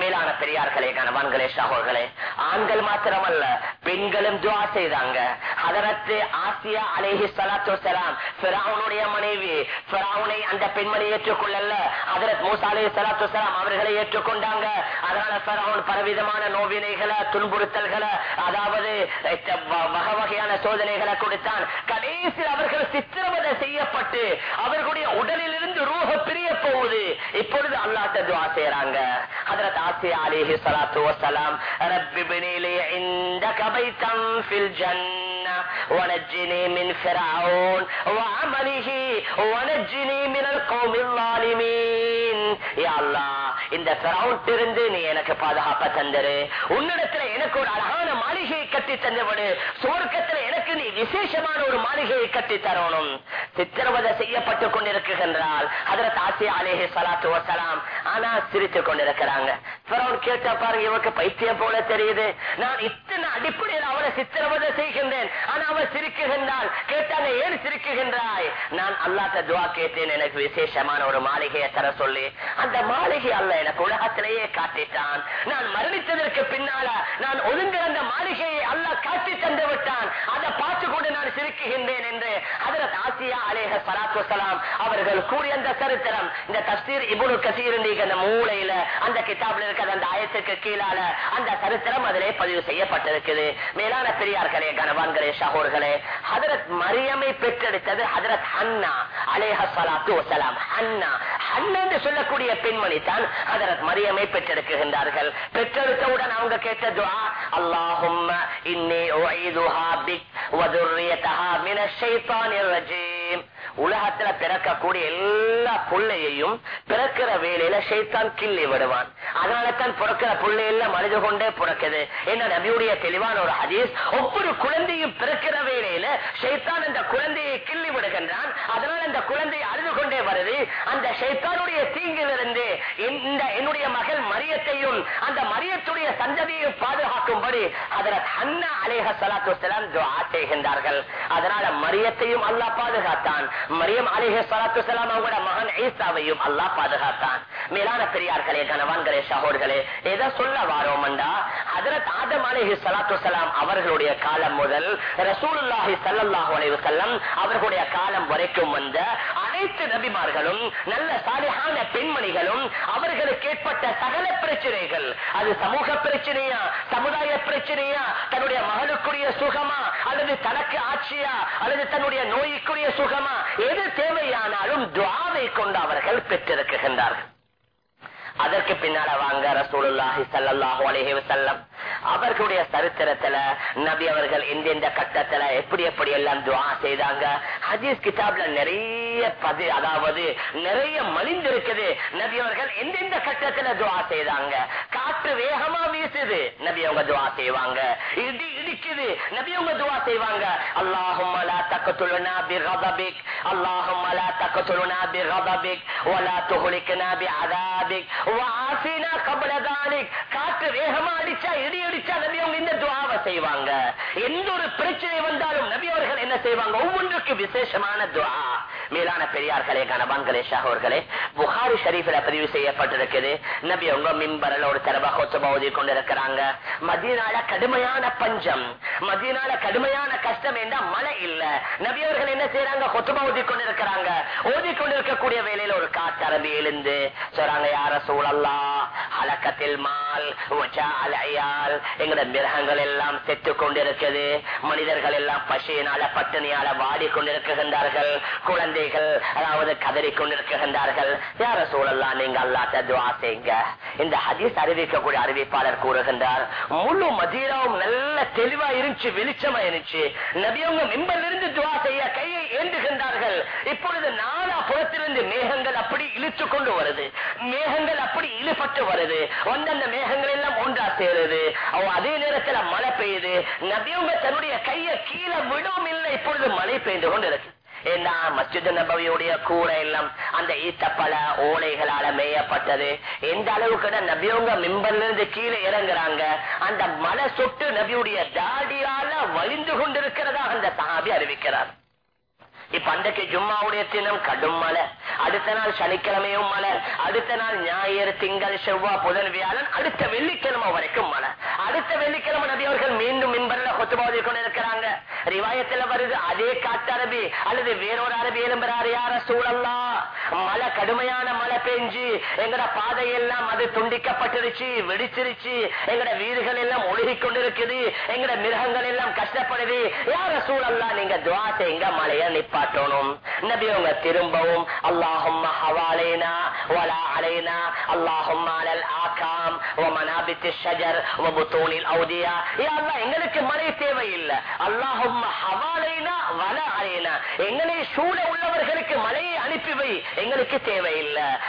மேலான பெரியார்களே கணவான்களே சகோர்களே ஆண்கள் மாத்திரமல்ல பெண்களும் துவா செய்தாங்க. அதனத்து ஆசியா அலேஹி சலாத்து சலாம் பிராவுனுடைய மனைவி பிராவுனை அந்த பெண்மணி ஏற்றுக்கொள்ளல. அதரத் மூசா அலேஹி சலாத்து சலாம் அவர்களை ஏற்றுக்கொண்டாங்க. அதனால பிராவுன் பலவிதமான நோவினைகளை துன்புறுத்தல்களை அதாவது வகை வகையான சோதனைகளை கொடுத்தான். கடைசியில் அவர்கள் சித்திரவதை செய்யப்பட்டு அவர்களுடைய உடலில் இருந்து ரூஹ பிரிய போகுது. இப்பொழுது அல்லாட்ட துவா செய்யறாங்க அதற்கு ஆசியா அலிஹி ஸலாத்து வஸலாம் ரப்பி பினி லி இந்தக பைத்தன் ஃபில் ஜன்னah ونجني من فرعون وعمله ونجني من القوم الظالمين يا الله இந்த இருந்து நீ எனக்கு பாதுகாப்ப தந்தரு உன்னிடத்துல எனக்கு ஒரு அழகான மாளிகையை கட்டி தந்தவடு சுவர்க்கத்துல எனக்கு நீ விசேஷமான ஒரு மாளிகையை கட்டி தரணும் சித்திரவதை செய்யப்பட்டு கொண்டிருக்கின்றால் அதற்கு ஆசியா அலேஹி சலாத்து வசலாம் ஆனா சிரித்துக் கொண்டிருக்கிறாங்க பிறவன் கேட்ட பாருங்க இவருக்கு பைத்தியம் போல தெரியுது. நான் இத்தனை அடிப்படையில் அவனை சித்திரவதை செய்கின்றேன். ஆனா அவன் சிரிக்குகின்றால் கேட்டாங்க ஏன் சிரிக்குகின்றாய்? நான் அல்லாட்ட துவா கேட்டேன். எனக்கு விசேஷமான ஒரு மாளிகையை தர சொல்லி. அந்த மாளிகை அல்ல எனக்கு உலகத்திலேயே காட்டிட்டான். நான் மரணித்ததற்கு பின்னால நான் ஒதுங்கிருந்த மாளிகையை அல்ல காட்டி தந்து விட்டான். அதை பார்த்து கொண்டு நான் சிரிக்குகின்றேன் என்று அதற்கு ஆசியா அலேஹ சலாத்து சலாம் அவர்கள் கூறிய அந்த சரித்திரம். இந்த தஸ்தீர் இபுனு கசீர் அந்த மூளையில அந்த கிதாபில் இருக்கிற அந்த ஆயத்துக்கு கீழால அந்த சரித்திரம் அதிலே பதிவு செய்யப்பட்டிருக்குது. மேலான பெரியார்களே கனவான்களே ஷஹோர்களே ஹதரத் மரியமை பெற்றெடுத்தது ஹதரத் ஹன்னா அலேஹ சலாத்து வசலாம் ஹன்னா ஹன்னா என்று சொல்லக்கூடிய பெண்மணி தான் ஹதரத் மரியமை பெற்றெடுக்குகின்றார்கள் பெற்றெடுத்தவுடன் அவங்க கேட்ட துவா அல்லாஹும் இன்னி உஈதுஹா பிக் வதுர்ரியதஹா மினஷ் ஷைத்தானிர் ரஜீம். உலகத்துல பிறக்கக்கூடிய எல்லா புள்ளையையும் பிறக்கிற வேலையில ஷைத்தான் கிள்ளி விடுவான். அதனால தான் பிறக்கிற புள்ளை மனித கொண்டே பிறக்குது. என்ன நபியுடைய தெளிவான ஒரு ஹதீஸ்? ஒவ்வொரு குழந்தையும் பிறக்கிற வேலையில ஷைத்தான் அந்த குழந்தையை கிள்ளி விடுகின்றான். அதனால அந்த குழந்தை அழுது கொண்டே வருது. அந்த ஷைத்தானுடைய தீங்கிலிருந்து இந்த என்னுடைய மகள் மரியத்தையும் அந்த மரியத்துடைய சந்ததியை பாதுகாக்கும்படி அதில் அண்ணா அலேஹ சலாத்து செய்கின்றார்கள். அதனால மரியத்தையும் அல்லா பாதுகாத்தான். மரியம் அலிஹே சலாத்து சலாம் அவங்களோட மகன் ஈசாவையும் அல்லாஹ் பாதுகாத்தான். மேலான பெரியார்களே கணவான்களே சகோர்களே எதை சொல்ல வாரோம்டா ஹதரத் ஆதம் அலிஹி சலாத்து சலாம் அவர்களுடைய காலம் முதல் ரசூலுல்லாஹி ஸல்லல்லாஹு அலைஹி வஸல்லம் அவர்களுடைய காலம் வரைக்கும் வந்த அனைத்து நபிமார்களும் நல்ல சாலையான பெண்மணிகளும் அவர்களுக்கு ஏற்பட்ட சகல பிரச்சனைகள். அது சமூக பிரச்சனையா சமுதாய பிரச்சனையா தன்னுடைய மகளுக்குரிய சுகமா அல்லது தனக்கு ஆட்சியா அல்லது தன்னுடைய நோய்க்குரிய சுகமா எது தேவையானாலும் துவாவை கொண்டு அவர்கள் பெற்றிருக்கின்றார்கள். அதற்கு பின்னால வாங்க ரசூலுல்லாஹி ஸல்லல்லாஹு அலஹி வசல்லம் அவர்களுடைய சரித்திரத்துல நபி அவர்கள் எந்தெந்த கட்டத்துல எப்படி எப்படி எல்லாம் துவா செய்தாங்க. ஹதீஸ் கிதாப்ல நிறைய பதி அதாவது நிறைய மலிந்திருக்குது. நபி அவர்கள் எந்தெந்த கட்டத்துல துவா செய்தாங்க. காற்று வேகமா வீசுது. நபி அவங்க துவா செய்வாங்க. இடி இடிக்குது. நபி அவங்க துவா செய்வாங்க. அல்லாஹும் லா பி பிகதபிக். அல்லாஹும் லா தக்துல்னா பிகதபிக். வலா துஹ்லிக்னா பிஅதாபிக். வஆஃபினா கப்ல தாலிக் காற்று வேகமா அடிச்சா இடி அடிச்சா நபி அவங்க இந்த துவாவை செய்வாங்க எந்த ஒரு பிரச்சனை வந்தாலும் நபி அவர்கள் என்ன செய்வாங்க ஒவ்வொன்றுக்கு விசேஷமான துவா மேலான பெரியார்களே கணவான்களே ஷாகோர்களே புகாரி ஷரீஃபில் பதிவு செய்யப்பட்டிருக்குது. நபி அவங்க மின்பரில் ஒரு தரவா கொத்தபா ஓதி கொண்டிருக்கிறாங்க. மதியனால கடுமையான பஞ்சம். மதியனால கடுமையான கஷ்டம் என்றா மழை இல்ல? நபியவர்கள் என்ன செய்யறாங்க கொத்தபா ஓதி கொண்டிருக்கிறாங்க. ஓதி கொண்டிருக்கக்கூடிய வேலையில ஒரு காத்தரபி எழுந்து சொல்றாங்க யார சூழல்லா அலக்கத்தில் மா மால் அலையால் எங்கட மிருகங்கள் எல்லாம் செத்து கொண்டிருக்குது மனிதர்கள் எல்லாம் பசியினால பட்டினியால வாடி கொண்டிருக்கின்றார்கள். குழந்தைகள் அதாவது கதறி கொண்டிருக்கின்றார்கள். யார சூழல்லாம் நீங்க அல்லாட்ட துவா செய்யுங்க இந்த ஹதீஸ் அறிவிக்கக்கூடிய அறிவிப்பாளர் கூறுகின்றார் முழு மதீராவும் நல்ல தெளிவா இருந்துச்சு வெளிச்சமா இருந்துச்சு. நபியவங்க மிம்பல் இருந்து துவா செய்ய கையை ஏந்துகின்றார்கள். இப்பொழுது நாலா புறத்திலிருந்து மேகங்கள் அப்படி இழுத்து கொண்டு வருது. மேகங்கள் அப்படி இழுபட்டு வருது. அந்தந்த மேகங்கள் எல்லாம் ஒன்றா சேருது. அவ அதே நேரத்துல மழை பெய்யுது. நபியவங்க தன்னுடைய கையை கீழே விடும் இல்லை. இப்பொழுது மழை பெய்து கொண்டு இருக்கு ஏன்னா மஸ்ஜித் நபவியுடைய கூரை எல்லாம் அந்த ஈத்தப்பல ஓலைகளால மேயப்பட்டது. எந்த அளவுக்கு நபியவங்க மிம்பர்ல இருந்து கீழே இறங்குறாங்க அந்த மலை சொட்டு நபியுடைய தாடியால வலிந்து கொண்டிருக்கிறதா அந்த சஹாபி அறிவிக்கிறார். இப்ப அன்றைக்கு ஜும்மாவுடைய தினம் கடும் மழை. அடுத்த நாள் சனிக்கிழமையும் மழை. அடுத்த நாள் ஞாயிறு திங்கள் செவ்வாய் புதன் வியாழன் அடுத்த வெள்ளிக்கிழமை வரைக்கும் மழை. அடுத்த வெள்ளிக்கிழமை நபி அவர்கள் மீண்டும் மின்பரில் கொத்துபாதி கொண்டிருக்கிறாங்க. ரிவாயத்தில் வருது அதே காட்டு அரபி அல்லது வேறொரு அரபி எழும்புறாரு யார சூழல்லா மழை கடுமையான மழை பெஞ்சு எங்கட பாதையெல்லாம் அது துண்டிக்கப்பட்டிருச்சு வெடிச்சிருச்சு எங்கட வீடுகள் எல்லாம் ஒழுகி கொண்டிருக்குது எங்கட மிருகங்கள் எல்லாம் கஷ்டப்படுது. யார சூழல்லா நீங்க துவாசை எங்க மழைய நிப்பா நபி உங்க திரும்பவும் அல்லாஹும் ஹவாலேனா வலா அலைனா அல்லாஹும் அலல் அஹ்காம் மனாபித்து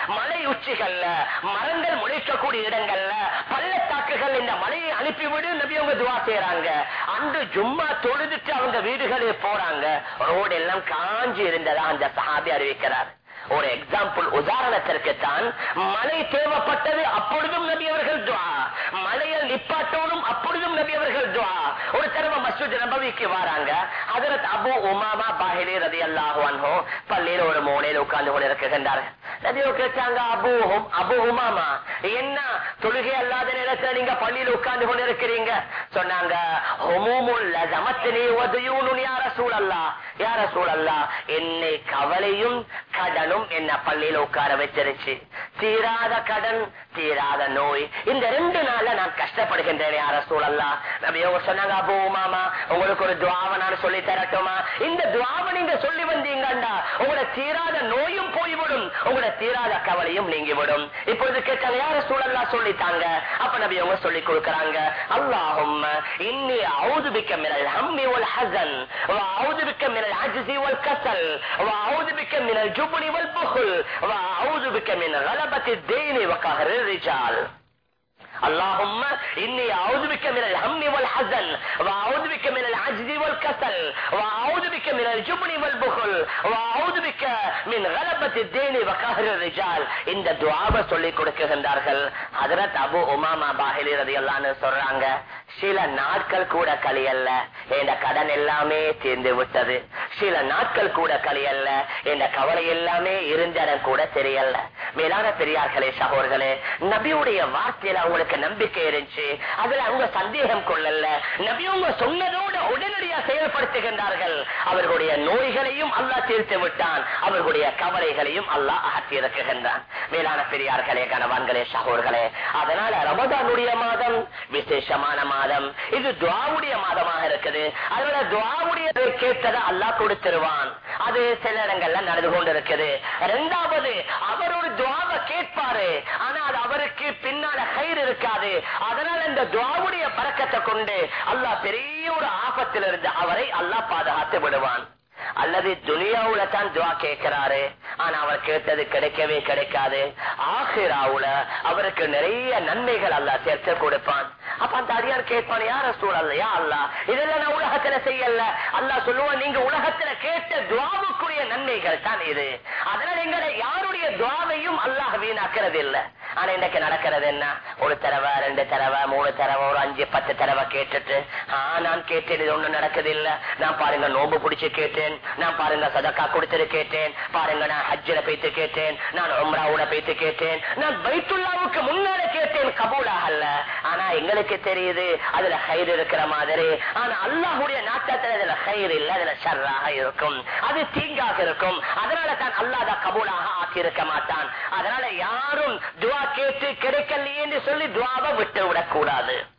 மலை உச்சிகள்ல மரங்கள் முளைக்கக்கூடிய இடங்கள்ல பள்ளத்தாக்குகள் இந்த மலையை அனுப்பிவிடு அன்று ஜும்மா தொழுதுட்டு அவங்க வீடுகளே போறாங்க. ரோடு எல்லாம் காஞ்சி இருந்ததா அந்த சஹாபி அறிவிக்கிறார். ஒரு எக்ஸாம்பிள் உதாரணத்திற்கு தான் மழை தேவைப்பட்டது அப்பொழுதும் நபி அவர்கள் துவா மழையில் நிப்பாட்டோடும் அப்பொழுதும் நபி அவர்கள் துவா ஒரு தடவை மசூத் நபவிக்கு வராங்க. அதற்கு அபு உமாமா பாஹிலே ரதி அல்லாஹோ பள்ளியில ஒரு மூலையில் உட்கார்ந்து கொண்டு இருக்குகின்றார் நபியோ கேட்டாங்க அபு அபு உமாமா என்ன தொழுகை அல்லாத நேரத்தில் நீங்க பள்ளியில உட்கார்ந்து கொண்டு இருக்கிறீங்க சொன்னாங்க ஹுமூமுல் லஸமத்னி வதுயூனுன் யா ரசூலல்லாஹ். யா ரசூலல்லாஹ் என்னை கவலையும் கடனும் கடனும் என்ன பள்ளியில உட்கார வச்சிருச்சு? தீராத கடன் தீராத நோய். இந்த ரெண்டு நாள்ல நான் கஷ்டப்படுகின்றேன் யார சூழல்லா? நம்ம சொன்னாங்க அப்போ மாமா உங்களுக்கு ஒரு துவாவை சொல்லி தரட்டுமா? இந்த துவாவை நீங்க சொல்லி வந்தீங்கண்டா உங்களை தீராத நோயும் போய்விடும் உங்களை தீராத கவலையும் நீங்கிவிடும். இப்பொழுது கேட்டாங்க யார சூழல்லா சொல்லித்தாங்க? அப்ப நபி இவங்க சொல்லி கொடுக்கறாங்க அல்லாஹும் இன்னி அவுதுபிக்க மிரல் ஹம்மி ஒல் ஹசன் அவுதுபிக்க மிரல் அஜிசி ஒல் கசல் அவுதுபிக்க மிரல் ஜுபுனி والبخل واعوذ بك من غلبة الدين وقهر الرجال. اللهم إني أعوذ بك من الهم والحزن وأعوذ بك من العجز والكسل وأعوذ بك من الجبن والبخل وأعوذ بك من غلبة الدين وقهر الرجال இந்த துவாவை சொல்லி கொடுக்கின்றார்கள் ஹதரத் அபு உமாமா பாஹிலி ரதியல்லான்னு சொல்றாங்க சில நாட்கள் கூட கழியல்ல இந்த கடன் எல்லாமே தீர்ந்து விட்டது சில நாட்கள் கூட கழியல்ல இந்த கவலை எல்லாமே இருந்தடம் கூட தெரியல மேலான பெரியார்களே சகோதர்களே நபியுடைய வார்த்தையில அவங்களுக்கு நம்பிக்கை இருந்துச்சு. அதுல அவங்க சந்தேகம் கொள்ளல. நபியவங்க சொன்னதோடு உடனடியா செயல்படுத்துகின்றார்கள். அவர்களுடைய நோய்களையும் அல்லாஹ் தீர்த்து விட்டான். அவர்களுடைய கவலைகளையும் அல்லாஹ் அகற்றி இறக்குகின்றான். மேலான பெரியார்களே கணவான்களே சகோர்களே அதனால ரமதானுடைய மாதம் விசேஷமான மாதம். இது துவாவுடைய மாதமாக இருக்குது. அதனால துவாவுடைய கேட்டதை அல்லாஹ் கொடுத்துருவான். அது சில இடங்கள்ல நடந்து கொண்டு இருக்குது இரண்டாவது அவர் ஒரு துவாவை கேட்பாரு. ஆனா அது அவருக்கு பின்னால கயிறு இருக்காது. அதனால இந்த துவாவுடைய பறக்கத்தை கொண்டு அல்லாஹ் பெரிய ஒரு ஆபத்திலிருந்து அவரை அல்லாஹ் பாதுகாத்து விடுவான். அல்லது துனியாவுல தான் துவா கேட்கிறாரு. ஆனா அவர் கேட்டது கிடைக்கவே கிடைக்காது. ஆஹிராவுல அவருக்கு நிறைய நன்மைகள் அல்ல சேர்த்து கொடுப்பான். அப்ப அந்த அடியார் கேட்பான் யார சூழல் யா அல்லா இதெல்லாம் நான் உலகத்துல செய்யல. அல்ல சொல்லுவான் நீங்க உலகத்துல கேட்ட துவாவுக்குரிய நன்மைகள் தான் இது. அதனால எங்களை யாருடைய துவாவையும் அல்லாஹ் வீணாக்குறது இல்லை ஆனா இன்னைக்கு நடக்கிறது என்ன? ஒரு தடவை ரெண்டு தடவை மூணு தடவை ஒரு அஞ்சு பத்து தடவை கேட்டுட்டு ஆஹ் நான் கேட்டேன் இது ஒண்ணும் நடக்குது இல்ல நான் பாருங்க நோம்பு பிடிச்சு கேட்டேன். நான் பாருங்க சதக்கா கொடுத்துட்டு கேட்டேன். பாருங்க நான் ஹஜ்ஜில போய்த்து கேட்டேன். நான் உம்ராவோட போய்த்து கேட்டேன். நான் பைத்துல்லாவுக்கு முன்னால கேட்டேன் கபூலாகல்ல ஆனா எங்களுக்கு தெரியுது அதுல ஹயிர் இருக்கிற மாதிரி. ஆனா அல்லாஹுடைய நாட்டத்துல அதுல ஹயிர் இல்ல அதுல ஷர்ராக இருக்கும். அது தீங்காக இருக்கும். அதனால தான் அல்லாத கபூலாக ஆக்கி இருக்க மாட்டான். அதனால யாரும் துவா கேட்டு கிடைக்கலையேன்னு சொல்லி துவாவை விட்டு விடக்கூடாது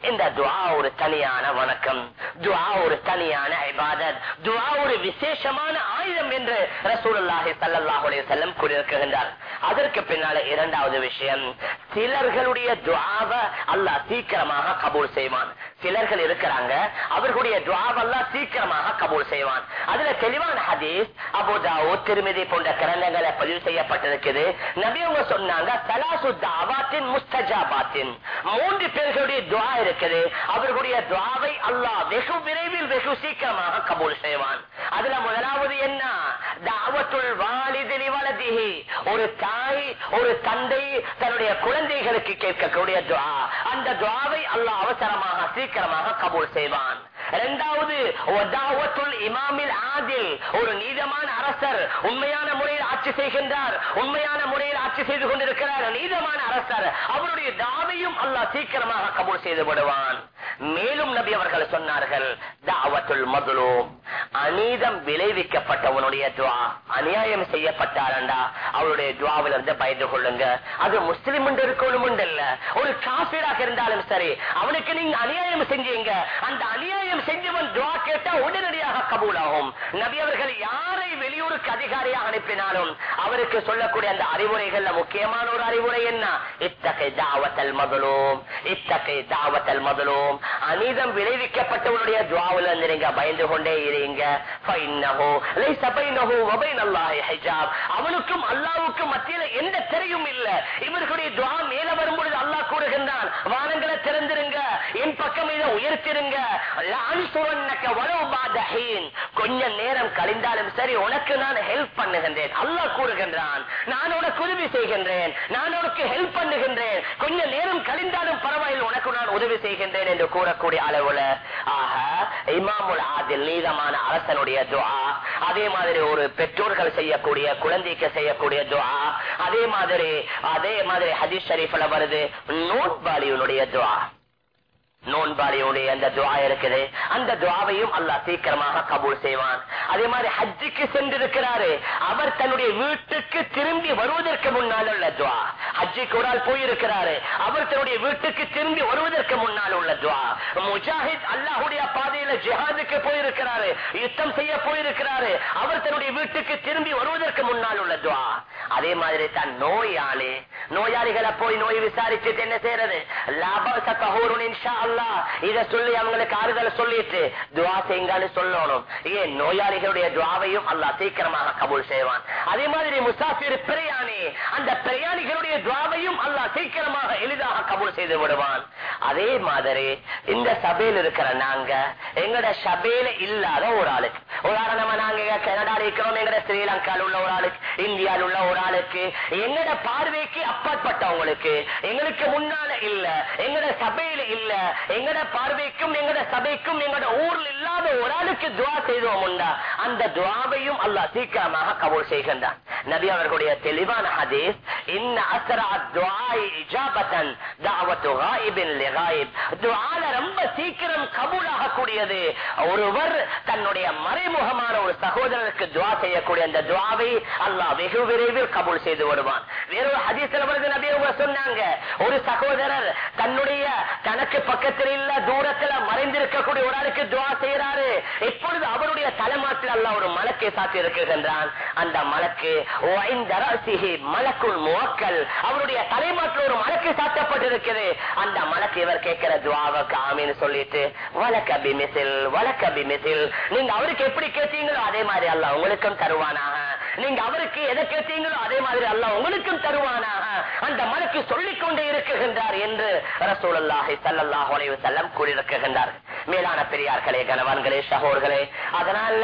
இந்த துவா ஒரு தனியான வணக்கம். துவா ஒரு தனியான ஐபாதத் துவா ஒரு விசேஷமான ஆயுதம் என்று ரசூலாஹி சல்லாஹுடைய செல்லம் கூறியிருக்கின்றார். அதற்கு பின்னால இரண்டாவது விஷயம். சிலர்களுடைய துவாவை அல்லாஹ் சீக்கிரமாக கபூல் செய்வான். சிலர்கள் இருக்கிறாங்க. அவர்களுடைய துவாவெல்லாம் சீக்கிரமாக கபூல் செய்வான். அதுல தெளிவான ஹதீஸ் அபுதாவோ திருமதி போன்ற கிரந்தங்களை பதிவு செய்யப்பட்டிருக்குது. நபியவங்க சொன்னாங்க தலாசு தாவாத்தின் முஸ்தஜாபாத்தின். மூன்று பேர்களுடைய துவா இருக்குது. அவர்களுடைய துவாவை அல்லாஹ் வெகு விரைவில் வெகு சீக்கிரமாக கபூல் செய்வான். அதுல முதலாவது என்ன? தாவத்துள் வாலிதிலி வலதிஹி ஒரு தாய் ஒரு தந்தை தன்னுடைய குழந்தைகளுக்கு கேட்கக்கூடிய துவா. அந்த துவாவை அல்லாஹ் அவசரமாக சீக்கிரம் சீக்கிரமாக கபூல் செய்வான். இரண்டாவது இமாமில் ஆதில். ஒரு நீதமான அரசர் உண்மையான முறையில் ஆட்சி செய்கின்றார். உண்மையான முறையில் ஆட்சி செய்து கொண்டிருக்கிறார். நீதமான அரசர். அவருடைய தாவையும் அல்லாஹ் சீக்கிரமாக கபூல் செய்து விடுவான். மேலும் நபி அவர்கள் சொன்னார்கள் தாவத்துல் மதுலோம். அநீதம் விளைவிக்கப்பட்டவனுடைய துவா அநியாயம் செய்யப்பட்டாரண்டா அவருடைய துவாவில் இருந்து பயந்து கொள்ளுங்க. அது முஸ்லிம் இருக்கணும் இல்ல ஒரு காசீராக இருந்தாலும் சரி அவனுக்கு நீங்க அநியாயம் செஞ்சீங்க. அந்த அநியாயம் செஞ்சவன் துவா கேட்டா உடனடியாக கபூலாகும். நபி அவர்கள் யாரை வெளியூருக்கு அதிகாரியாக அனுப்பினாலும் அவருக்கு சொல்லக்கூடிய அந்த அறிவுரைகள்ல முக்கியமான ஒரு அறிவுரை என்ன? இத்தகை தாவத்தல் மகளும் இத்தகை தாவத்தல் மகளும் அநீதம் விளைவிக்கப்பட்டவனுடைய துவாவில் இருந்து நீங்க பயந்து கொண்டே இருங்க. அவனுக்கும் அல்லாவுக்கும் மத்தியில எந்த திரையும் இல்ல. இவர்களுடைய துவா மேல வரும்பொழுது அல்லாஹ் கூறுகின்றான் வானங்களை திறந்திருங்க என் பக்கம் இதை உயர்த்திருங்க. கொஞ்ச நேரம் கழிந்தாலும் சரி உனக்கு நான் ஹெல்ப் பண்ணுகின்றேன். அல்லாஹ் கூறுகின்றான் நான் உனக்கு உதவி செய்கின்றேன். நான் உனக்கு ஹெல்ப் பண்ணுகின்றேன். கொஞ்ச நேரம் கழிந்தாலும் பரவாயில் உனக்கு நான் உதவி செய்கின்றேன் என்று கூறக்கூடிய அளவுல. ஆக இமாமுல் ஆதில் நீதமான அரசனுடைய துவா அதே மாதிரி ஒரு பெற்றோர்கள் செய்யக்கூடிய குழந்தைக்கு செய்யக்கூடிய துவா அதே மாதிரி அதே மாதிரி ஹதீஷ் ஷரீஃப்ல வருது நோட்பாலியனுடைய துவா நோன்பாளியுடைய அந்த துவா இருக்குது. அந்த துவாவையும் அல்லா சீக்கிரமாக கபூல் செய்வான். அதே மாதிரி ஹஜ்ஜுக்கு சென்றிருக்கிறாரு. அவர் தன்னுடைய வீட்டுக்கு திரும்பி வருவதற்கு முன்னால் உள்ள துவா. ஹஜ்ஜுக்கு ஒரு ஆள் போயிருக்கிறாரு. அவர் தன்னுடைய வீட்டுக்கு திரும்பி வருவதற்கு முன்னால் உள்ள துவா. முஜாஹித் அல்லாஹுடைய பாதையில ஜிஹாதுக்கு போயிருக்கிறாரு. யுத்தம் செய்ய போயிருக்கிறாரு. அவர் தன்னுடைய வீட்டுக்கு திரும்பி வருவதற்கு முன்னால் உள்ள துவா. அதே மாதிரி தான் நோயாளி. நோயாளிகளை போய் நோய் விசாரிச்சுட்டு என்ன செய்யறது? லாப சத்தஹூருன் இன்ஷா அல்லா இதை சொல்லி அவங்களுக்கு ஆறுதலை சொல்லிட்டு துவா செய்யுங்கன்னு சொல்லணும். ஏன் நோயாளிகளுடைய துவாவையும் அல்லா சீக்கிரமாக கபூல் செய்வான். அதே மாதிரி முசாஃபிர் பிரயாணி அந்த பிரயாணிகளுடைய துவாவையும் அல்லா சீக்கிரமாக எளிதாக கபூல் செய்து விடுவான். அதே மாதிரி இந்த சபையில் இருக்கிற நாங்க எங்கட சபையில இல்லாத ஒரு ஆளுக்கு உதாரணமா நாங்க கனடால இருக்கிறோம் எங்கட ஸ்ரீலங்கால உள்ள ஒரு ஆளுக்கு இந்தியாவில் உள்ள ஒரு ஆளுக்கு எங்கட பார்வைக்கு அப்பாற்பட்டவங்களுக்கு எங்களுக்கு முன்னால இல்ல எங்கட சபையில இல்ல எங்கட பார்வைக்கும் எங்கட சபைக்கும் எங்கட ஊர்ல இல்லாத ஒரு ஆளுக்கு துவா செய்தோம் உண்டா அந்த துவாவையும் அல்லாஹ் சீக்கிரமாக கபூல் செய்கின்றான் நபி அவர்களுடைய தெளிவான ஹதீஸ் இன்ன அசரா துஆஇ இஜாபத்தன் தாவத்து காயிபின் லிகாயிப் துவால ரொம்ப சீக்கிரம் கபூலாக கூடியது ஒருவர் தன்னுடைய மறைமுகமான ஒரு சகோதரருக்கு துவா செய்யக்கூடிய அந்த துவாவை அல்லாஹ் வெகு விரைவில் கபூல் செய்து வருவான் வேறொரு ஹதீஸ் நபி அவங்க சொன்னாங்க ஒரு சகோதரர் தன்னுடைய தனக்கு பக்கத்தில் பக்கத்தில் இல்ல தூரத்துல மறைந்திருக்கக்கூடிய ஒரு ஆளுக்கு துவா செய்யறாரு இப்பொழுது அவருடைய தலைமாட்டில் அல்ல ஒரு மலக்கை சாத்தி இருக்குகின்றான் அந்த மலக்கு மலக்குள் முவக்கல். அவருடைய தலைமாட்டில் ஒரு மலக்கு சாத்தப்பட்டிருக்கிறது. அந்த மலக்கு இவர் கேட்கிற துவாவுக்கு ஆமின்னு சொல்லிட்டு வழக்கபி மிசில் வழக்கபி மிசில் நீங்க அவருக்கு எப்படி கேட்டீங்களோ அதே மாதிரி அல்ல உங்களுக்கும் தருவானாக. நீங்க அவருக்கு எதை கேட்டீங்களோ அதே மாதிரி அல்ல உங்களுக்கும் தருவானாக. அந்த மனுக்கு சொல்லிக் கொண்டே இருக்குகின்றார் என்று ரசூல் அல்லாஹி சல்லாஹ் செல்லம் கூறியிருக்கின்றார் மேலான பெரியார்களே கணவான்களே சகோர்களே அதனால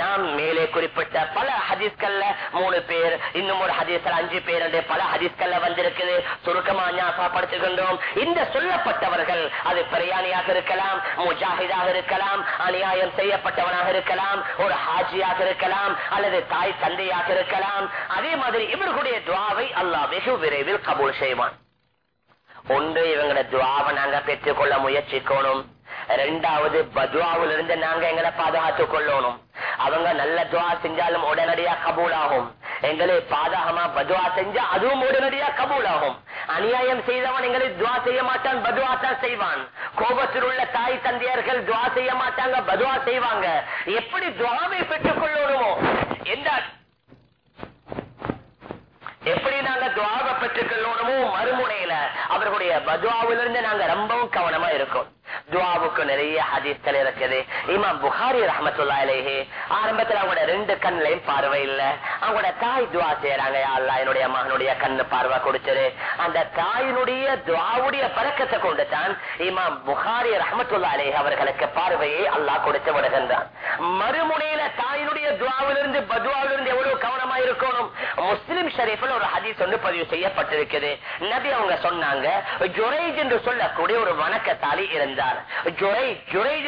நாம் மேலே குறிப்பிட்ட பல ஹதீஸ்கள்ல மூணு பேர் இன்னும் ஒரு ஹதீஸ்கள் அஞ்சு பேர் என்று பல ஹதீஸ்கள்ல வந்திருக்குது. சுருக்கமா ஞாபகப்படுத்துகின்றோம் இந்த சொல்லப்பட்டவர்கள் அது பிரயாணியாக இருக்கலாம் முஜாஹிதாக இருக்கலாம் அநியாயம் செய்யப்பட்டவனாக இருக்கலாம் ஒரு ஹாஜியாக இருக்கலாம் அல்லது தாய் தந்தையாக இருக்கலாம். அதே மாதிரி இவர்களுடைய துவாவை அல்லாஹ் வெகு விரைவில் கபூல் செய்வான். ஒன்று இவங்களோட துவாவை நாங்க பெற்றுக்கொள்ள முயற்சிக்கணும். ரெண்டாவது பத்வாவில் இருந்து நாங்க எங்களை பாதுகாத்துக் கொள்ளணும் அவங்க நல்ல துவா செஞ்சாலும் உடனடியா கபூல் ஆகும் எங்களை பாதகமா பதுவா செஞ்சா அதுவும் உடனடியா கபூல் ஆகும் அநியாயம் செய்தவன் எங்களை துவா செய்ய மாட்டான் பதுவா தான் செய்வான். கோபத்தில் உள்ள தாய் தந்தையர்கள் துவா செய்ய மாட்டாங்க பதுவா செய்வாங்க. எப்படி துவாவை பெற்றுக் கொள்ளணுமோ? எந்த எப்படி நாங்க துவாவை பெற்றுக் கொள்ளணுமோ? மறுமுனையில அவர்களுடைய பதுவாவிலிருந்து நாங்க ரொம்பவும் கவனமா இருக்கோம். துவாவுக்கு நிறைய ஹதீஸ்கள் இருக்குது. இமாம் புகாரி ரஹமத்துல்லா அலேஹி ஆரம்பத்துல அவங்களோட ரெண்டு கண்ணிலையும் பார்வை இல்ல. அவங்களோட தாய் துவா செய்யறாங்க அல்லா என்னுடைய மகனுடைய கண்ணு பார்வை கொடுத்துரு அந்த தாயினுடைய துவாவுடைய பழக்கத்தை கொண்டு தான் இமாம் புகாரி ரஹமத்துல்லா அலேஹி அவர்களுக்கு பார்வையை அல்லாஹ் கொடுத்து விடுகின்றான். மறுமுனையில தாயினுடைய துவாவிலிருந்து பதுவாவிலிருந்து எவ்வளவு கவனமா இருக்கணும்? முஸ்லிம் ஷரீஃபில் ஒரு ஹதீஸ் ஒன்று பதிவு செய்யப்பட்டிருக்குது. நபி அவங்க சொன்னாங்க ஜுரைஜ் என்று சொல்லக்கூடிய ஒரு வணக்கத்தாலி இருந்தார்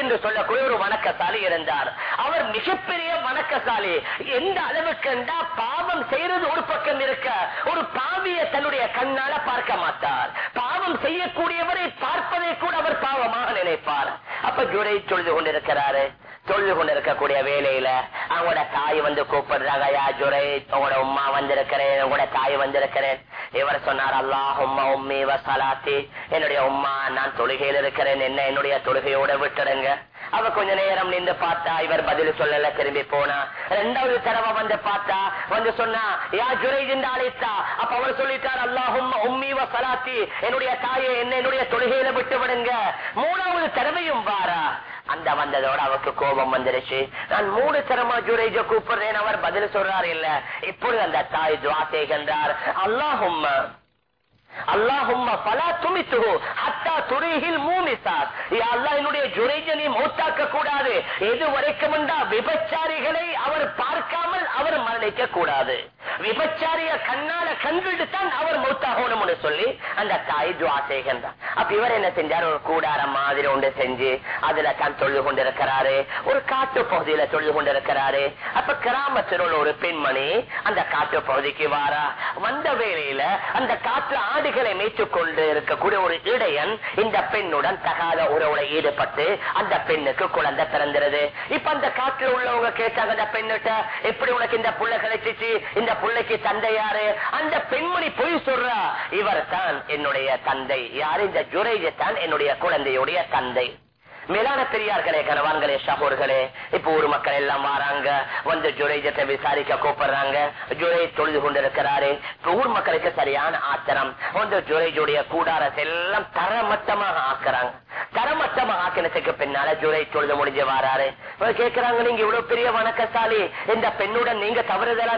என்று சொல்லக்கூடிய ஒரு வணக்கசாலி இருந்தார். அவர் மிகப்பெரிய வணக்கசாலி. எந்த அளவுக்கு என்றா பாவம் செய்யறது ஒரு பக்கம் இருக்க ஒரு பாவிய தன்னுடைய கண்ணால பார்க்க மாட்டார். பாவம் செய்யக்கூடியவரை பார்ப்பதை கூட அவர் பாவமாக நினைப்பார். அப்ப ஜுரை சொல்து கொண்டிருக்கிறாரு. தொழுது கொண்டிருக்கக்கூடிய வேலையில அவங்களோட தாய் வந்து கூப்பிடுறாங்க யா ஜுரை உங்களோட உம்மா வந்திருக்கிறேன் உங்களோட தாய் வந்திருக்கிறேன். இவர் சொன்னார் அல்லாஹ் உம்மா உம்மி வசலாத்தி என்னுடைய உம்மா நான் தொழுகையில் இருக்கிறேன். என்ன என்னுடைய தொழுகையோட விட்டுடுங்க. அவ கொஞ்ச நேரம் நின்று பார்த்தா இவர் பதில் சொல்லல திரும்பி போனா. ரெண்டாவது தடவை வந்து பார்த்தா வந்து சொன்னா யா ஜுரைஜ் அழைத்தா. அப்ப அவர் சொல்லிட்டார் அல்லாஹும் உம்மி என்னுடைய தாயை என்ன என்னுடைய தொழுகையில விட்டு விடுங்க. மூணாவது தடவையும் வாரா. அந்த வந்ததோட அவருக்கு கோபம் வந்துருச்சு. நான் மூணு தரமா ஜுரேஜ கூப்பிடுறேன். அவர் பதில் சொல்றாரு இல்ல. இப்பொழுது அந்த தாய் துவா செய்கின்றார். அல்லாஹும் கூடாது எது வரைக்கும் விபச்சாரிகளை அவர் பார்க்காமல் அவர் மரணிக்க கூடாது விபச்சாரிய கண்ணால கண்டுட்டு தான் அவர் மௌத்தாகணும்னு சொல்லி அந்த தாய் துவா செய்கின்றார் அப்ப இவர் என்ன செஞ்சார்? ஒரு கூடார மாதிரி ஒன்று செஞ்சு அதுல தான் தொழுது கொண்டிருக்கிறாரு. ஒரு காட்டு பகுதியில தொழுது கொண்டிருக்கிறாரு. அப்ப கிராமத்தில் உள்ள ஒரு பெண்மணி அந்த காட்டு பகுதிக்கு வாரா. வந்த வேலையில அந்த காற்று ஆடுகளை மேய்த்துக் கொண்டு இருக்கக்கூடிய ஒரு இடையன் இந்த பெண்ணுடன் தகாத உறவுல ஈடுபட்டு அந்த பெண்ணுக்கு குழந்தை பிறந்திருது. இப்ப அந்த காட்டுல உள்ளவங்க கேட்டாங்க அந்த பெண்ணிட்ட எப்படி உனக்கு இந்த புள்ள கிடைச்சிச்சு? இந்த புள்ளைக்கு தந்தை யாரு? அந்த பெண்மணி பொய் சொல்றா இவர் தான் என்னுடைய தந்தை. யாரு? இந்த ஜுரேஜ் தான் என்னுடைய குழந்தையுடைய தந்தை. மேலான பெரியார்களே கணவான்களே சகோர்களே இப்ப ஊர் மக்கள் எல்லாம் வராங்க. வந்து ஜுரேஜத்தை விசாரிக்க கூப்பிடுறாங்க. ஜுரை தொழுது கொண்டிருக்கிறாரு. இப்ப ஊர் மக்களுக்கு சரியான ஆத்திரம். வந்து ஜுரேஜுடைய கூடாரத்தை எல்லாம் தரமட்டமாக ஆக்குறாங்க. தரமட்டமா ஆக்கினத்துக்கு பின்னால தொழுது முடிஞ்சு வராரு. நீங்க இவ்வளவு பெரிய வணக்கசாலி. இந்த பெண்ணுடன் நீங்க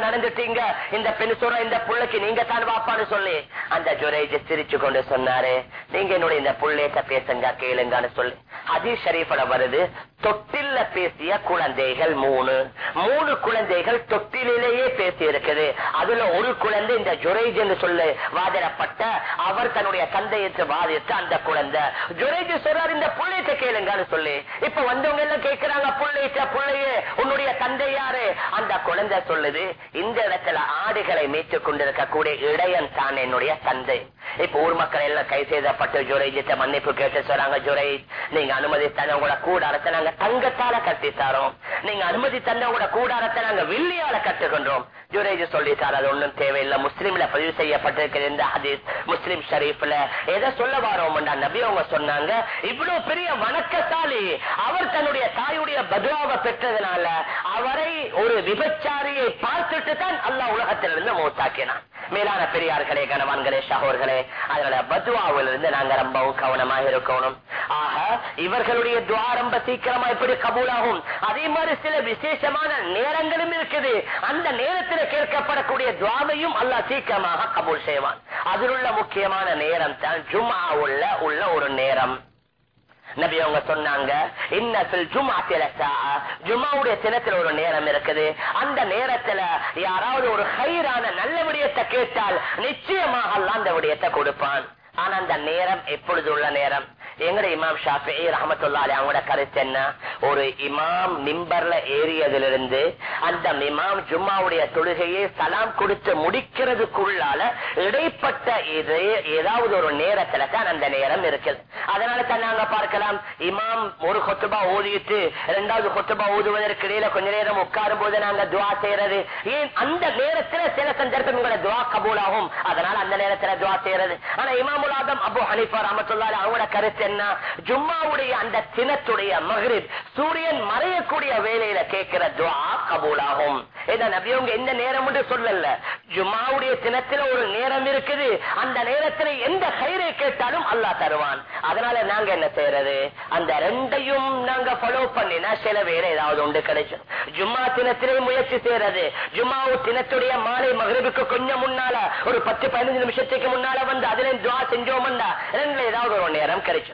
நடந்துட்டீங்க. இந்த பெண் சொல்ற இந்த புள்ளைக்கு நீங்க தான் வாப்பான்னு சொல்லி. அந்த ஜுரேஜ் சிரிச்சு கொண்டு சொன்னாரு. நீங்க என்னுடைய இந்த புள்ளேட்ட பேசுங்க கேளுங்கன்னு சொல்லி. ஹதீஸ் ஷரீஃபட வருது தொட்டில்ல பேசிய குழந்தைகள் மூணு. மூணு குழந்தைகள் தொட்டிலேயே பேசி இருக்குது அதுல ஒரு குழந்தை இந்த ஜுரேஜ் என்று சொல்லி வாதிடப்பட்ட அவர் தன்னுடைய தந்தை என்று அந்த குழந்தை. ஜுரேஜ் சொல்றாரு இந்த புள்ளையிட்ட கேளுங்கன்னு சொல்லி. இப்ப வந்தவங்க எல்லாம் கேட்கிறாங்க புள்ளையிட்ட புள்ளையே உன்னுடைய தந்தை யாரு? அந்த குழந்தை சொல்லுது இந்த இடத்துல ஆடுகளை மேய்த்துக் கொண்டிருக்கக்கூடிய இடையன் தான் என்னுடைய தந்தை. இப்ப ஊர் மக்கள் எல்லாம் கை செய்தப்பட்டு ஜுரைஜிட்ட மன்னிப்பு கேட்டு சொல்றாங்க ஜுரை நீங்க அனுமதி தந்த உங்களோட கூடாரத்தை நாங்க தங்கத்தால கட்டி தரோம். நீங்க அனுமதி தந்த உங்களோட கூடாரத்தை நாங்க வில்லியால கட்டுகின்றோம். ஜுரேஜ் சொல்லிட்டார் அது ஒண்ணும் தேவையில்லை. முஸ்லீம்ல பதிவு செய்யப்பட்டிருக்கிற இந்த ஹதீஸ் முஸ்லீம் ஷரீஃப்ல எதை சொல்ல வாரோம் நபி அவங்க சொன்னாங்க இவ்வளவு பெரிய வணக்கத்தாலி அவர் தன்னுடைய தாயுடைய பதுவாவை பெற்றதுனால அவரை ஒரு விபச்சாரியை பார்த்துட்டு தான் அல்லாஹ் உலகத்திலிருந்து மூத்தாக்கினான். மேலான பெரியார்களே கணவான்களே சகோர்களே அதனால பத்வாவிலிருந்து நாங்க ரொம்பவும் கவனமாக இருக்கணும். ஆக இவர்களுடைய துவா ரொம்ப சீக்கிரமா இப்படி கபூலாகும். அதே மாதிரி சில விசேஷமான நேரங்களும் இருக்குது. அந்த நேரத்தில் கேட்கப்படக்கூடிய துவாவையும் அல்லாஹ் சீக்கிரமாக கபூல் செய்வான். அதில் உள்ள முக்கியமான நேரம் தான் ஜும்மா உள்ள உள்ள ஒரு நேரம். நபி அவங்க சொன்னாங்க இன்னத்தில் திலசா ஜுமாவுடைய தினத்துல ஒரு நேரம் இருக்குது. அந்த நேரத்துல யாராவது ஒரு ஹைரான நல்ல விடயத்தை கேட்டால் நிச்சயமாக அந்த விடயத்தை கொடுப்பான். ஆனா அந்த நேரம் எப்பொழுது உள்ள நேரம்? எங்கட இமாம் ஷாஃபி ரஹமத்துல்லாலே அவங்களோட கருத்து என்ன? ஒரு இமாம் மிம்பர்ல ஏறியதிலிருந்து அந்த இமாம் ஜும்மாவுடைய தொழுகையை சலாம் கொடுத்து முடிக்கிறதுக்குள்ளால இடைப்பட்ட இது ஏதாவது ஒரு நேரத்துல தான் அந்த நேரம் இருக்குது. அதனால தான் நாங்க பார்க்கலாம் இமாம் ஒரு கொத்துபா ஓதிட்டு இரண்டாவது கொத்துபா ஓதுவதற்கு இடையில கொஞ்ச நேரம் உட்காரும் போது நாங்க துவா செய்யறது. ஏன் அந்த நேரத்துல சில சந்தர்ப்பம் உங்களோட துவா கபூலாகும். அதனால அந்த நேரத்துல துவா செய்யறது. ஆனா இமாமுல் ஆதம் அபு ஹனிஃபா ரஹமத்துல்லாஹி அவங்களோட கருத்து என்ன? ஜும்மாவுடைய அந்த தினத்துடைய மகரிப் சூரியன் மறையக்கூடிய வேலையில கேட்கிற துவா கபூலாகும். ஏன்னா நபியவங்க எந்த நேரம் சொல்லல. ஜும்மாவுடைய தினத்துல ஒரு நேரம் இருக்குது. அந்த நேரத்துல எந்த கயிறை கேட்டாலும் அல்லா தருவான். அதனால நாங்க என்ன செய்யறது? அந்த ரெண்டையும் நாங்க ஃபாலோ பண்ணினா சில வேலை ஏதாவது உண்டு கிடைச்சோம் ஜும்மா தினத்திலே முயற்சி செய்யறது. ஜும்மாவு தினத்துடைய மாலை மகரிபுக்கு கொஞ்சம் முன்னால ஒரு பத்து பதினஞ்சு நிமிஷத்துக்கு முன்னால வந்து அதுல துவா செஞ்சோம்னா ரெண்டுல ஏதாவது ஒரு நேரம் கிடைச்சோம்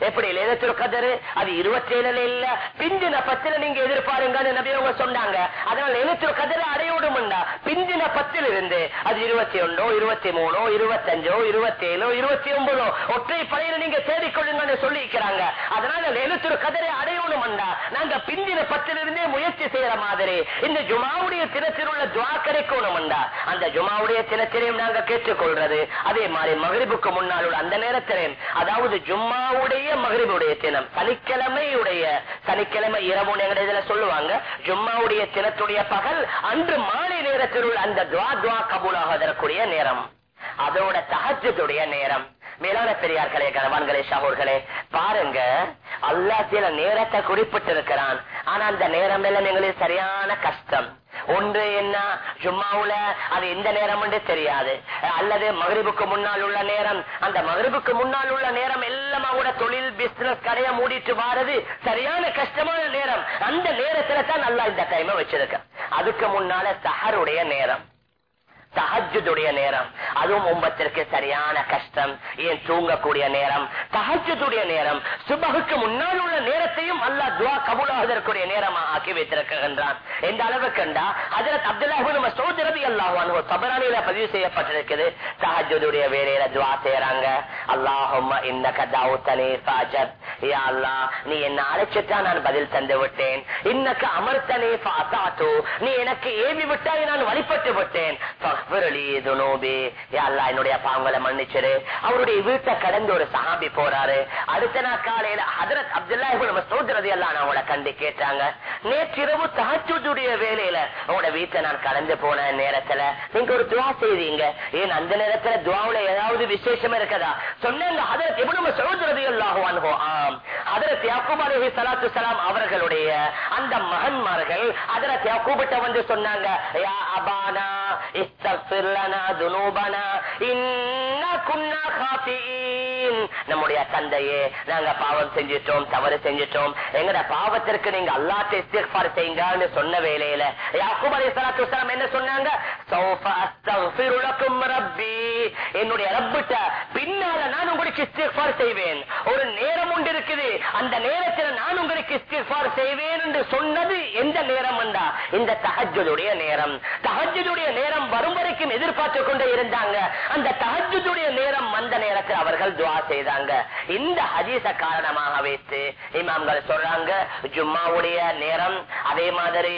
எப்படி லேதத்தில் கதரு? அது இருபத்தி ஏழுல இல்ல. பிந்தின பத்துல நீங்க எதிர்பாருங்க நபி சொன்னாங்க. அதனால லேதத்தில் கதரு அடையோடும்டா பிந்தின பத்துல இருந்து அது இருபத்தி ஒன்றோ இருபத்தி மூணோ இருபத்தஞ்சோ இருபத்தி ஏழோ இருபத்தி ஒன்பதோ ஒற்றை படையில நீங்க தேடிக்கொள்ளுங்கன்னு சொல்லிக்கிறாங்க அதனால லேலத்துரு கதரை அடையணும்டா நாங்க பிந்தின பத்திலிருந்தே முயற்சி செய்யற மாதிரி இந்த ஜுமாவுடைய தினத்தில் உள்ள துவா கிடைக்கணும்டா அந்த ஜுமாவுடைய தினத்திலையும் நாங்க கேட்டுக்கொள்றது. அதே மாதிரி மகிழ்வுக்கு முன்னால் உள்ள அந்த நேரத்திலையும். அதாவது ஜும்மாவுடைய ஜும்மாவுடைய மகரிபுடைய தினம். சனிக்கிழமையுடைய சனிக்கிழமை இரவு எங்க இதுல சொல்லுவாங்க? ஜும்மாவுடைய தினத்துடைய பகல் அன்று மாலை நேரத்தில் அந்த துவா துவா கபூலாக தரக்கூடிய நேரம். அதோட தகஜத்துடைய நேரம். மேலான பெரியார்களே கணவான்களே சகோர்களே பாருங்க அல்லா சில நேரத்தை குறிப்பிட்டிருக்கிறான். ஆனா அந்த நேரம் எல்லாம் எங்களுக்கு சரியான கஷ்டம். ஒன்று என்ன? ஜும்மாவுல அது எந்த நேரம் என்று தெரியாது. அல்லது மகரிபுக்கு முன்னால் உள்ள நேரம். அந்த மகரிபுக்கு முன்னால் உள்ள நேரம் எல்லாம் கூட தொழில் பிசினஸ் கடையை மூடிட்டு வாரது சரியான கஷ்டமான நேரம். அந்த நேரத்துல தான் நல்லா இந்த டைமை வச்சிருக்க அதுக்கு முன்னால சஹருடைய நேரம். தஹஜுடைய நேரம். அதுவும் உம்பத்திற்கு சரியான கஷ்டம். ஏன் தூங்கக்கூடிய நேரம்? தஹஜுடைய நேரம். சுபகுக்கு முன்னால் உள்ள நேரத்தையும் அல்லா துவா கபூலாவதற்குரிய நேரமா ஆக்கி வைத்திருக்கின்றான். எந்த அளவுக்கு என்றா அதில் அப்துல்லாஹு நம்ம சோதரபி அல்லாஹ் தபரானியில பதிவு செய்யப்பட்டிருக்குது. தஹஜுடைய வேலையில துவா செய்யறாங்க அல்லாஹும் இன்னக தாவுத்தனே பாஜத் யா அல்லா நீ என்ன அழைச்சிட்டா நான் பதில் தந்து விட்டேன். இன்னக்கு அமர்த்தனே ஃபாத்தாத்து நீ எனக்கு ஏவி விட்டாய் நான் வழிபட்டு விட்டேன். என்னுடைய பாவங்களை மன்னிச்சிரு. அவருடைய வீட்டை கடந்து ஒரு சஹாபி போறாரு. அடுத்த நாள் காலையில ஹதரத் அப்துல்லா எல்லாம் அவங்கள கண்டு கேட்டாங்க நேற்றிரவு தாச்சுடைய வேலையில உங்களோட வீட்டை நான் கடந்து போன நேரத்துல நீங்க ஒரு துவா செய்தீங்க. ஏன் அந்த நேரத்துல துவாவுல ஏதாவது விசேஷம் இருக்கதா? சொன்னாங்க ஹதரத் எப்படி சோதரதி எல்லாம் ஆம். ஹதரத் யாக்கூப் அலஹி சலாத்து சலாம் அவர்களுடைய அந்த மகன்மார்கள் ஹதரத் யாக்கூபிட்ட வந்து சொன்னாங்க யா அபானா استغفر لنا ذنوبنا إنا كنا خاطئين. காஃபியின் நம்முடைய தந்தையே நாங்க பாவம் செஞ்சிட்டோம் தவறு செஞ்சிட்டோம். எங்கட பாவத்திற்கு நீங்க அல்லாஹ்ட்ட இஸ்திக்ஃபார் செய்யுங்கன்னு சொன்ன வேலையில யாக்கூப் அலைஹிஸ்ஸலாத்து வஸலாம் என்ன சொன்னாங்க? என்னுடைய ரப்பிட்ட பின்னால நான் உங்களுக்கு இஸ்திஃபார் செய்வேன். ஒரு நேரம் உண்டு இருக்குது. அந்த நேரத்தில் நான் உங்களுக்கு இஸ்திஃபார் செய்வேன் என்று சொன்னது எந்த நேரம் என்றா? இந்த தஹஜ்ஜுடைய நேரம். தஹஜ்ஜுடைய நேரம் வரும் வரைக்கும் எதிர்பார்த்து கொண்டே இருந்தாங்க. அந்த தஹஜ்ஜுடைய நேரம் வந்த நேரத்தில் அவர்கள் துவா செய்தாங்க. இந்த ஹதீச காரணமாக வைத்து இமாம்கள் சொல்றாங்க ஜும்மாவுடைய நேரம் அதே மாதிரி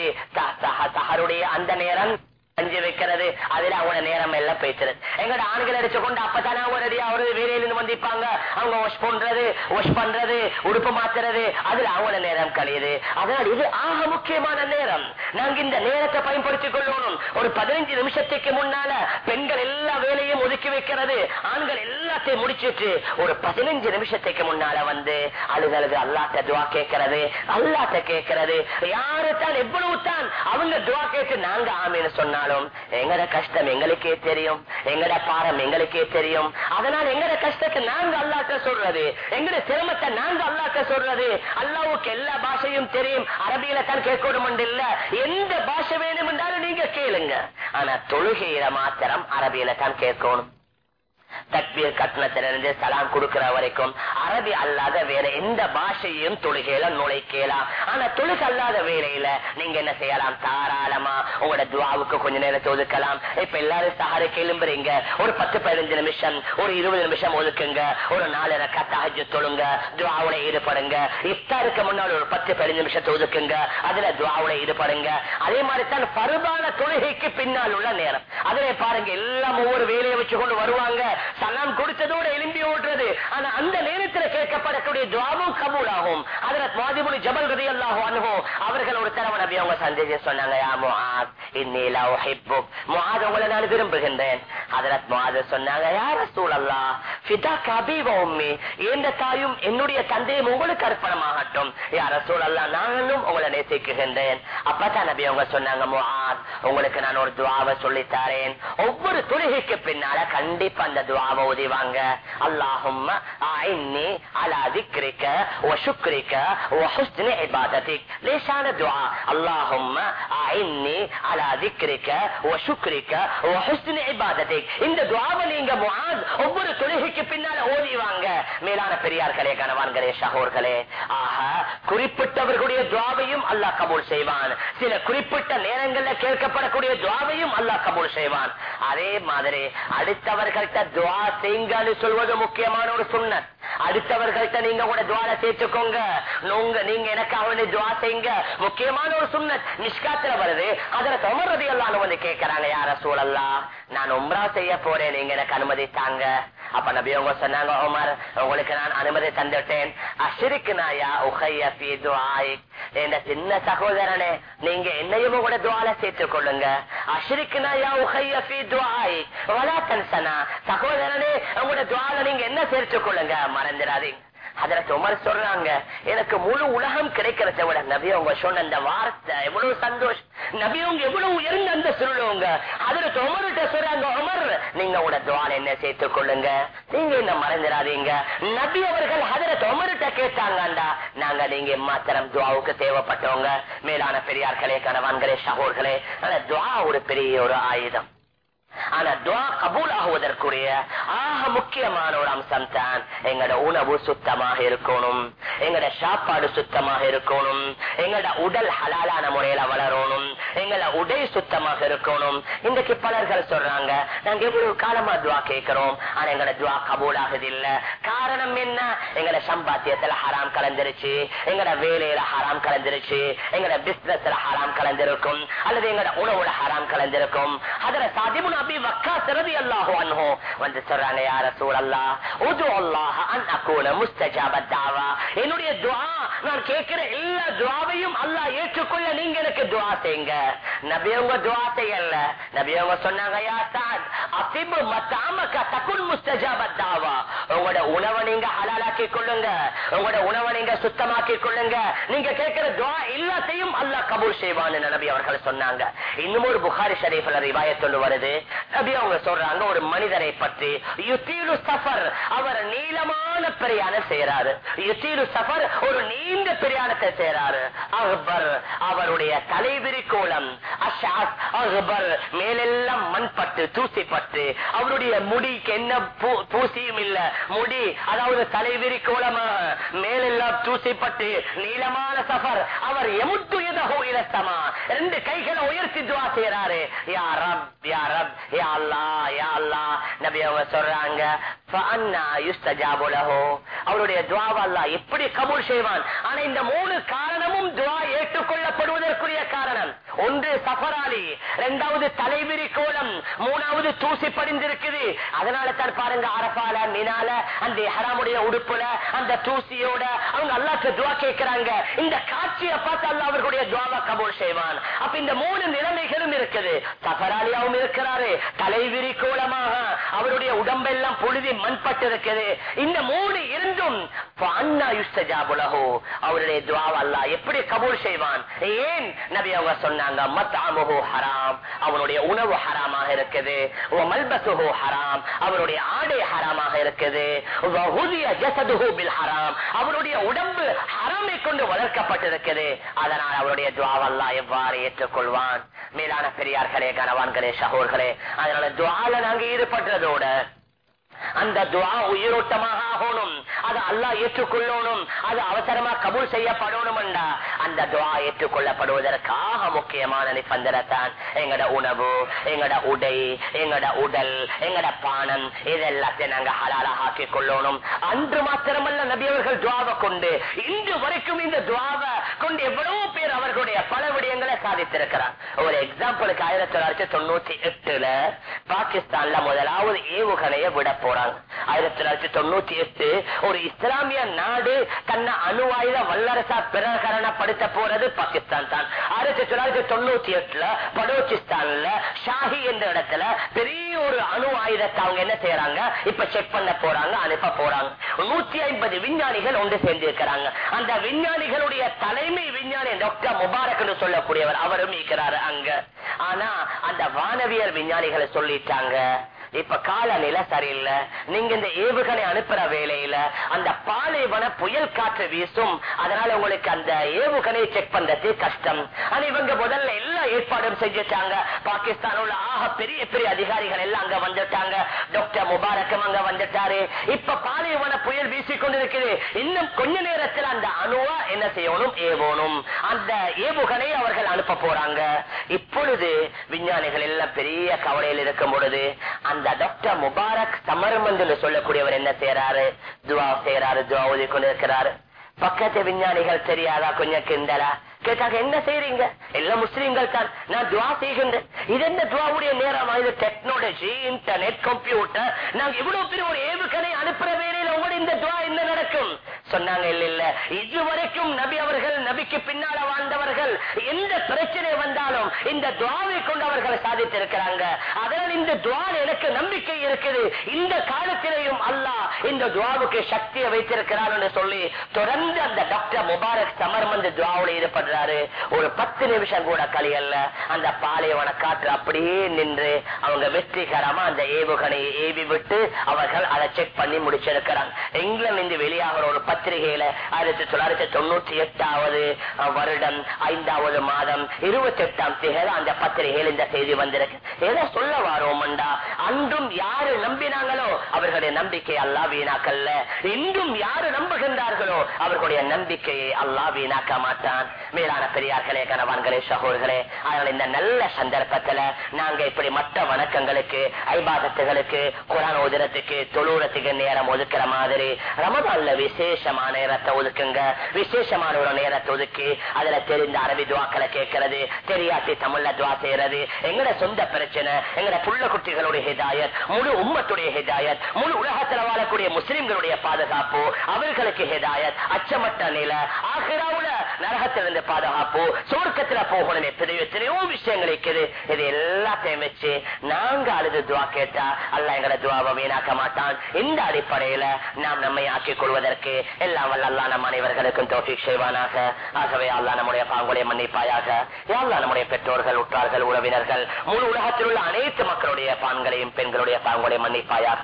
சஹருடைய அந்த நேரம் அஞ்சு வைக்கிறது. அதுல அவங்க நேரம் எல்லாம் பேசுறது எங்கட ஆண்கள் அடிச்சு கொண்டு அப்பதானே அவங்க ரெடி அவரு வேலையில இருந்து வந்திருப்பாங்க. அவங்க வாஷ் பண்றது வாஷ் பண்றது உடுப்பு மாத்துறது. அதுல அவங்கள நேரம் கழியுது. அதனால இது ஆக முக்கியமான நேரம். நாங்க இந்த நேரத்தை பயன்படுத்திக் கொள்ளணும். ஒரு பதினஞ்சு நிமிஷத்துக்கு முன்னால பெண்கள் எல்லா வேலையும் ஒதுக்கி வைக்கிறது. ஆண்கள் எல்லாத்தையும் முடிச்சிட்டு ஒரு பதினஞ்சு நிமிஷத்துக்கு முன்னால வந்து அழுதழுது அல்லாட்ட துவா கேட்கறது. அல்லாட்ட கேட்கறது. யாரு தான் எவ்வளவு தான் அவங்க துவா கேட்டு நாங்க ஆமீன்னு சொன்னாலும் எங்கட கஷ்டம் எங்களுக்கே தெரியும். எங்கட பாரம் எங்களுக்கே தெரியும். அதனால எங்கட கஷ்டத்தை நாங்க அல்லாக்க சொல்றது. எங்கட சிரமத்தை நாங்க அல்லாக்க சொல்றது. அல்லாவுக்கு எல்லா பாஷையும் தெரியும். அரபியில தான் கேட்கணும் இல்ல. எந்த பாஷை வேணும் என்றாலும் நீங்க கேளுங்க. ஆனா தொழுகையில மாத்திரம் அரபியில தான் கேட்கணும். தக்பீர் கட்டணத்திலிருந்து சலாம் கொடுக்கிற வரைக்கும் அரபி அல்லாத வேற எந்த பாஷையும் தொழுகையில நுழைக்கலாம் ஆனா தொழுகை அல்லாத வேலையில நீங்க என்ன செய்யலாம்? தாராளமா உங்களோட துவாவுக்கு கொஞ்ச நேரம் ஒதுக்கலாம். இப்ப எல்லாரும் சஹரு கிளம்புறீங்க. ஒரு பத்து பதினஞ்சு நிமிஷம் ஒரு இருபது நிமிஷம் ஒதுக்குங்க. ஒரு நாலு கத்தாஜு தொழுங்க. துவாவுல ஈடுபடுங்க. இஃப்தாருக்கு முன்னாடி ஒரு பத்து பதினஞ்சு நிமிஷத்தை ஒதுக்குங்க. அதுல துவாவுல ஈடுபடுங்க. அதே மாதிரி தான் பருபான தொழுகைக்கு பின்னால் உள்ள நேரம். அதுல பாருங்க எல்லாம் ஒவ்வொரு வேலையை வச்சு கொண்டு வருவாங்க. சலாம் கொடுத்ததோட எலும்பி ஓடுறது. ஆனா அந்த நேரத்தில் கேட்கப்படக்கூடிய துவாவும் கபூல் ஆகும் அதுல மாதிபுலி ஜபல் ரதி அல்லாஹோ அனுகோ அவர்கள் ஒரு தரவன் அப்படி அவங்க சந்தேகம் சொன்னாங்க யா முஆத் இன்னிலா உஹிப்புக். முஆத் உங்களை நான் விரும்புகின்றேன். ஹதரத் முஆத் சொன்னாங்க யார சூழல்லா ஃபிதா கபி உம்மி எந்த தாயும் என்னுடைய தந்தையும் உங்களுக்கு அர்ப்பணமாகட்டும். யார சூழல்லா நானும் உங்களை நேசிக்குகின்றேன் அப்பதான் நபி அவங்க சொன்னாங்க முஆத் உங்களுக்கு நான் ஒரு துவாவை சொல்லித்தாரேன் ஒவ்வொரு தொழுகைக்கு பின்னால கண்டிப்பா அந்த துவாவை உதவாங்க அல்லாஹும் அலா திக்ரிக லேசான அல்லாஹும் இந்த துஆவை நீங்க முஆத் ஒவ்வொரு தொழுகைக்கு பின்னால ஓதிவாங்க. மேலான பெரியார்களே கணவான்களே சகோர்களே ஆக குறிப்பிட்டவர்களுடைய துவாவையும் அல்லாஹ் கபூல் செய்வான். சில குறிப்பிட்ட நேரங்களில் கேட்கப்படக்கூடிய துவாவையும் அல்லாஹ் கபூல் செய்வான். அதே மாதிரி அடுத்தவர்கள்ட்ட துவா செய்யுங்கன்னு சொல்வது முக்கியமான ஒரு சுண்ணத். அடுத்தவர்கள்ட்ட நீங்க கூட துவார சேர்த்துக்கோங்க. உங்க நீங்க எனக்கு அவனு துவா செய்யுங்க முக்கியமான ஒரு சுண்ணத். நிஷ்காத்துல வருது. அதுல தொமரதி எல்லாம் வந்து கேட்கிறாங்க யார சூழல்லா நான் உம்ரா செய்ய போறேன். நீங்க எனக்கு அனுமதித்தாங்க. அப்ப நபி அவங்க சொன்னாங்க உமர் உங்களுக்கு நான் அனுமதி தந்துட்டேன் அஷிரிக்குனாயா உஹைய ஃபீ துஆயிக் என்ற சின்ன சகோதரனே நீங்க என்னையும் கூட துவால சேர்த்துக் கொள்ளுங்க அஷிரிக்குனாயா உஹைய ஃபீ வலா தன்சனா சகோதரனே உங்களோட துவால நீங்க என்ன சேர்த்துக் கொள்ளுங்க மறந்துடாதீங்க அதற்கு உமர் சொல்றாங்க எனக்கு முழு உலகம் கிடைக்கிறத விட நபி அவங்க சொன்ன அந்த வார்த்தை எவ்வளவு சந்தோஷம் நபி அவங்க எவ்வளவு உயர்ந்த அந்த சொல்லுவங்க அதற்கு உமர்கிட்ட சொல்றாங்க உமர் நீங்க உட துவான் என்ன சேர்த்துக் கொள்ளுங்க? நீங்க என்ன மறந்துடாதீங்க. நபி அவர்கள் அதற்கு உமர்கிட்ட கேட்டாங்கண்டா நாங்க நீங்க மாத்திரம் துவாவுக்கு தேவைப்பட்டவங்க. மேலான பெரியார்களே கணவான்களே சகோர்களே ஆனா துவா ஒரு பெரிய ஒரு ஆயுதம். ஆனா துவா கபூல் ஆகுவதற்குரிய ஆக முக்கியமான ஒரு அம்சம் தான். எங்கட உணவு சுத்தமாக இருக்கணும். எங்கட சாப்பாடு சுத்தமாக இருக்கணும். எங்கட உடல் ஹலாலான முறையில வளரணும். எங்கட உடை சுத்தமாக இருக்கணும். இன்றைக்கு பலர்கள் சொல்றாங்க நாங்க எவ்வளவு காலமா துவா கேட்கிறோம். ஆனா எங்கட துவா கபூல் ஆகுது இல்ல காரணம் என்ன? எங்கட சம்பாத்தியத்துல ஹராம் கலந்துருச்சு. எங்கட வேலையில ஹராம் கலந்துருச்சு. எங்கட பிசினஸ்ல ஹராம் கலந்திருக்கும். அல்லது எங்கட உணவுல ஹராம் கலந்திருக்கும். அதுல சாதிபுன் அபி வக்கா அன்ஹோ. வந்து சொல்றாங்க யார சூழல்லா உது அல்லாஹ அன் முஸ்தஜாப தாவா என்னுடைய துவா நான் கேட்கிற எல்லா துவாவையும் அல்லாஹ் ஏற்றுக்கொள்ள நீங்க எனக்கு துவா செய்யுங்க. நபியவங்க துவா செய்யல. நபியவங்க சொன்னாங்க யா சாத் அசிபு மத்தாமக தகுன் முஸ்தஜாப தாவா உங்களோட உணவை நீங்க ஹலாலாக்கி கொள்ளுங்க. உங்களோட உணவை நீங்க சுத்தமாக்கி கொள்ளுங்க. நீங்க கேட்கிற துவா எல்லாத்தையும் அல்லாஹ் கபூல் செய்வான்னு நபி அவர்கள் சொன்னாங்க. இன்னும் ஒரு புகாரி ஷரீஃபில் ரிவாயத்தொண்டு வருது. நபி அவங்க சொல்றாங்க ஒரு மனிதரை பற்றி யுத்தீலு சஃபர் அவர் நீளமான பிரயாணம் செய்யறாரு யுத்தீலு சஃபர் ஒரு நீண்ட பிரயாணத்தை செய்யறாரு அக்பர் அவருடைய தலைவிரி கோலம் அஷாத் அக்பர் மேலெல்லாம் மண்பட்டு தூசிப்பட்டு அவருடைய முடிக்கு என்ன பூ- பூசியும் இல்ல. முடி அதாவது தலைவிரி கோலமாக மேலெல்லாம் தூசிப்பட்டு நீளமான சஃபர் அவர் எமுட்டு எதகோ இலசமா ரெண்டு கைகளை உயர்த்தி துவா செய்யறாரு யா ரப் யா ரப் யா யா நபி அவங்க சொல்றாங்க அவருடைய துவாவல்லா எப்படி கபூல் செய்வான்? ஆனா இந்த மூணு காரணமும் துவா ஏற்றுக்கொள்ளப்படுவதற்குரிய காரணம். ஒன்று சஃபராலி இரண்டாவது தலைவிரி கோலம் மூணாவது தூசி படிந்திருக்குது. அதனால தான் பாருங்க அரபால மினால அந்த ஹராமுடைய உடுப்புல அந்த தூசியோட அவங்க அல்லாக்கு துவா கேட்கிறாங்க. இந்த காட்சியை பார்த்து அல்ல அவர்களுடைய துவாவை கபூல் செய்வான். அப்ப இந்த மூணு நிலைமைகளும் இருக்குது. தகராளியாவும் இருக்கிறாரு. தலைவிரி கோலமாக அவருடைய உடம்பெல்லாம் புழுதி மண்பட்டு இருக்குது இந்த மூணு இருந்தும் அவருடைய துவாவை எப்படி கபூல் செய்வான்? ஏன்? நபி அவங்க சொன்னாங்க மத்தாமுஹு ஹராம். அவனுடைய உணவு ஹராமாக இருக்குது. வ ஹராம். அவருடைய ஆடை ஹராமாக இருக்குது. வ ஹராம் அவருடைய உடம்பு ஹராமை கொண்டு வளர்க்கப்பட்டிருக்கிறது. அதனால் அவருடைய துவாவல்லா எவ்வாறு ஏற்றுக்கொள்வான்? மேலான பெரியார்களே கணவான்களே சகோர்களே அதனால துவால நாங்க ஈடுபடுறதோட அந்த துவா உயிரோட்டமாக ஆகணும். அது அல்லாஹ் ஏற்றுக்கொள்ளணும் அது அவசரமா கபூல் செய்யப்படணும் அந்த துவா ஏற்றுக்கொள்ளப்படுவதற்காக முக்கியமான நிபந்தனைத்தான் எங்கட உணவு எங்கட உடை எங்கட உடல் எங்கட பானம் இதெல்லாத்தையும் நாங்க ஹலாலாக ஆக்கி கொள்ளணும். அன்று மாத்திரமல்ல நபியவர்கள் துவாவை கொண்டு இன்று வரைக்கும் இந்த துவாவை கொண்டு எவ்வளவு பேர் அவர்களுடைய பல விடயங்களை சாதித்திருக்கிறார். ஒரு எக்ஸாம்பிளுக்கு ஆயிரத்தி தொள்ளாயிரத்தி தொண்ணூத்தி எட்டுல பாகிஸ்தான்ல முதலாவது ஏவுகணையை விட போறாங்க. ஆயிரத்தி தொள்ளாயிரத்தி தொண்ணூத்தி எட்டு ஒரு இஸ்லாமிய நாடு தன்னை அணுவாயுத வல்லரசா பிரகரணப்படுத்த போறது பாகிஸ்தான் தான். ஆயிரத்தி தொள்ளாயிரத்தி தொண்ணூத்தி எட்டுல படோச்சிஸ்தான்ல ஷாஹி என்ற இடத்துல பெரிய ஒரு அணு ஆயுதத்தை அவங்க என்ன செய்யறாங்க? இப்ப செக் பண்ண போறாங்க அனுப்ப போறாங்க. நூத்தி ஐம்பது விஞ்ஞானிகள் ஒன்று சேர்ந்து இருக்கிறாங்க அந்த விஞ்ஞானிகளுடைய தலைமை விஞ்ஞானி டாக்டர் முபாரக் என்று சொல்லக்கூடியவர் அவரும் இருக்கிறாரு அங்க. ஆனா அந்த வானவியல் விஞ்ஞானிகளை சொல்லிட்டாங்க. இப்ப காலநிலை சரியில்லை. நீங்க இந்த ஏவுகணை அனுப்புற வேலையில அந்த பாலைவன புயல் காற்று வீசும். அதனால உங்களுக்கு அந்த ஏவுகணையை செக் பண்றது கஷ்டம். ஆனா இவங்க முதல்ல எல்லா ஏற்பாடும் செஞ்சுட்டாங்க. பாகிஸ்தான் உள்ள ஆக பெரிய பெரிய அதிகாரிகள் எல்லாம் அங்க வந்துட்டாங்க. முபாரக்கம் அங்க வந்துட்டாரு. இப்ப பாலைவன புயல் வீசிக்கொண்டிருக்குது இன்னும் கொஞ்ச நேரத்தில் அந்த அணுவா என்ன செய்யணும்? ஏவோனும் அந்த ஏவுகணை அவர்கள் அனுப்ப போறாங்க. இப்பொழுது விஞ்ஞானிகள் எல்லாம் பெரிய கவலையில் இருக்கும் பொழுது அந்த டாக்டர் முபாரக் சமரமந்து சொல்லக்கூடியவர் என்ன செய்யறாரு துவா செய்யறாரு துவா ஓதி பக்கத்து விஞ்ஞானிகள் தெரியாதா? கொஞ்சம் கிண்டலா? கேட்டாங்க என்ன செய்யறீங்க எல்லாம் முஸ்லீம்கள் தான். நான் துவா செய்கின்றேன். இது என்ன துவாவுடைய நேரம்? இது டெக்னாலஜி இன்டர்நெட் கம்ப்யூட்டர் நாங்க இவ்வளவு பெரிய ஒரு ஏவுகணை அனுப்புற வேலையில உங்களோட இந்த துவா என்ன நடக்கும்? சொன்னாங்க இல்ல இல்ல. இதுவரைக்கும் நபி அவர்கள் நபிக்கு பின்னால வாழ்ந்தவர்கள் எந்த பிரச்சனை வந்தாலும் இந்த துவாவை கொண்டு அவர்கள் சாதித்திருக்கிறாங்க. அதனால் இந்த துவால எனக்கு நம்பிக்கை இருக்குது. இந்த காலத்திலேயும் அல்லாஹ் இந்த துவாவுக்கு சக்தியை வைத்திருக்கிறார் சொல்லி தொடர்ந்து அந்த டாக்டர் முபாரக் சமர் வந்து துவாவோட ஈடுபடுறாரு. ஒரு பத்து நிமிஷம் கூட கலியல்ல அந்த பாலைவன காற்று அப்படியே நின்று அவங்க வெற்றிகரமா அந்த ஏவுகணையை ஏவி விட்டு அவர்கள் அதை செக் பண்ணி முடிச்சிருக்கிறாங்க. இங்கிலாந்து இருந்து வெளியாகிற ஒரு பத்திரிகையில ஆயிரத்தி தொள்ளாயிரத்தி தொண்ணூத்தி எட்டாவது வருடம் ஐந்தாவது மாதம் இருபத்தி எட்டாம் தேதி அந்த பத்திரிகையில் இந்த செய்தி வந்திருக்கு. எதை சொல்ல வாரோம்டா அன்றும் யாரு நம்பினாங்களோ அவர்களுடைய நம்பிக்கை அல்லா வீணாக்கல்ல. இன்றும் யாரு நம்புகின்றார்களோ அவர்களுடைய நம்பிக்கையை அல்லா வீணாக்க மாட்டான். மேலான பெரியார்களே கணவான்களே சகோர்களே அதனால் இந்த நல்ல சந்தர்ப்பத்துல நாங்க இப்படி மற்ற வணக்கங்களுக்கு ஐபாதத்துகளுக்கு குரான் உதிரத்துக்கு தொழுறதுக்கு நேரம் ஒதுக்கிற மாதிரி ரமதான்ல விசேஷமான நேரத்தை ஒதுக்குங்க. விசேஷமான ஒரு நேரத்தை ஒதுக்கி அதுல தெரிந்த அரபி துவாக்களை கேட்கறது. தெரியாட்டி தமிழ்ல துவா செய்யறது. எங்கட சொந்த பிரச்சனை எங்கட புள்ள குட்டிகளுடைய ஹிதாயத் முழு உம்மத்துடைய ஹிதாயத் முழு உலகத்தில் வாழக்கூடிய முஸ்லிம்களுடைய பாதுகாப்பு அவர்களுக்கு ஹிதாயத் அச்சமட்ட நில ஆகிராவுல நரகத்திலிருந்து பாதுகாப்பு சுவர்க்கத்துல போகணும் எத்தனையோ எத்தனையோ விஷயங்கள் இருக்குது. இது எல்லாத்தையும் வச்சு நாங்க அழுது துவா கேட்டா அல்ல எங்களை துவாவை வீணாக்க மாட்டான். இந்த அடிப்படையில நாம் நம்மை ஆக்கிக் கொள்வதற்கு எல்லாம் வல்ல அல்லா நம் அனைவர்களுக்கும் தோஃபிக் செய்வானாக. ஆகவே அல்லா நம்முடைய பாங்குடைய மன்னிப்பாயாக. யாழ்லா நம்முடைய பெற்றோர்கள் உற்றார்கள் உறவினர்கள் முழு உலகத்தில் உள்ள அனைத்து மக்களுடைய பான்களையும் பெண்களுடைய பாங்குடைய மன்னிப்பாயாக.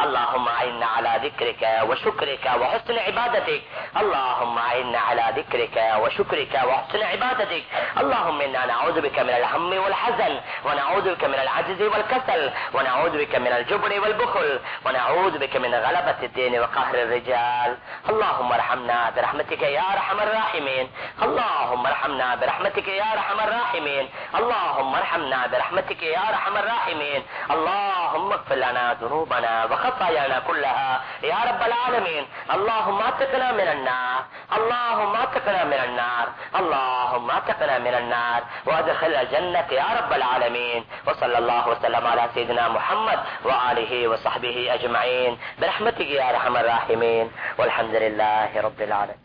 اللهم أعنا على ذكرك وشكرك وحسن عبادتك. اللهم أعنا على ذكرك وشكرك وحسن عبادتك. اللهم إنا نعوذ بك من الهم والحزن ونعوذ بك من العجز والكسل ونعوذ بك من الجبن والبخل ونعوذ بك من غلبة الدين وقهر الرجال. اللهم ارحمنا برحمتك يا أرحم الراحمين. اللهم ارحمنا برحمتك يا أرحم الراحمين. اللهم ارحمنا برحمتك يا أرحم الراحمين. اللهم اغفر لنا ذنوبنا وخطايانا كلها. يا رب العالمين. اللهم اتقنا من النار. اللهم اتقنا من النار. اللهم اتقنا من النار. وادخل الجنة يا رب العالمين. وصلى الله وسلم على سيدنا محمد وآله وصحبه أجمعين. برحمتك يا أرحم الراحمين. والحمد لله رب العالمين.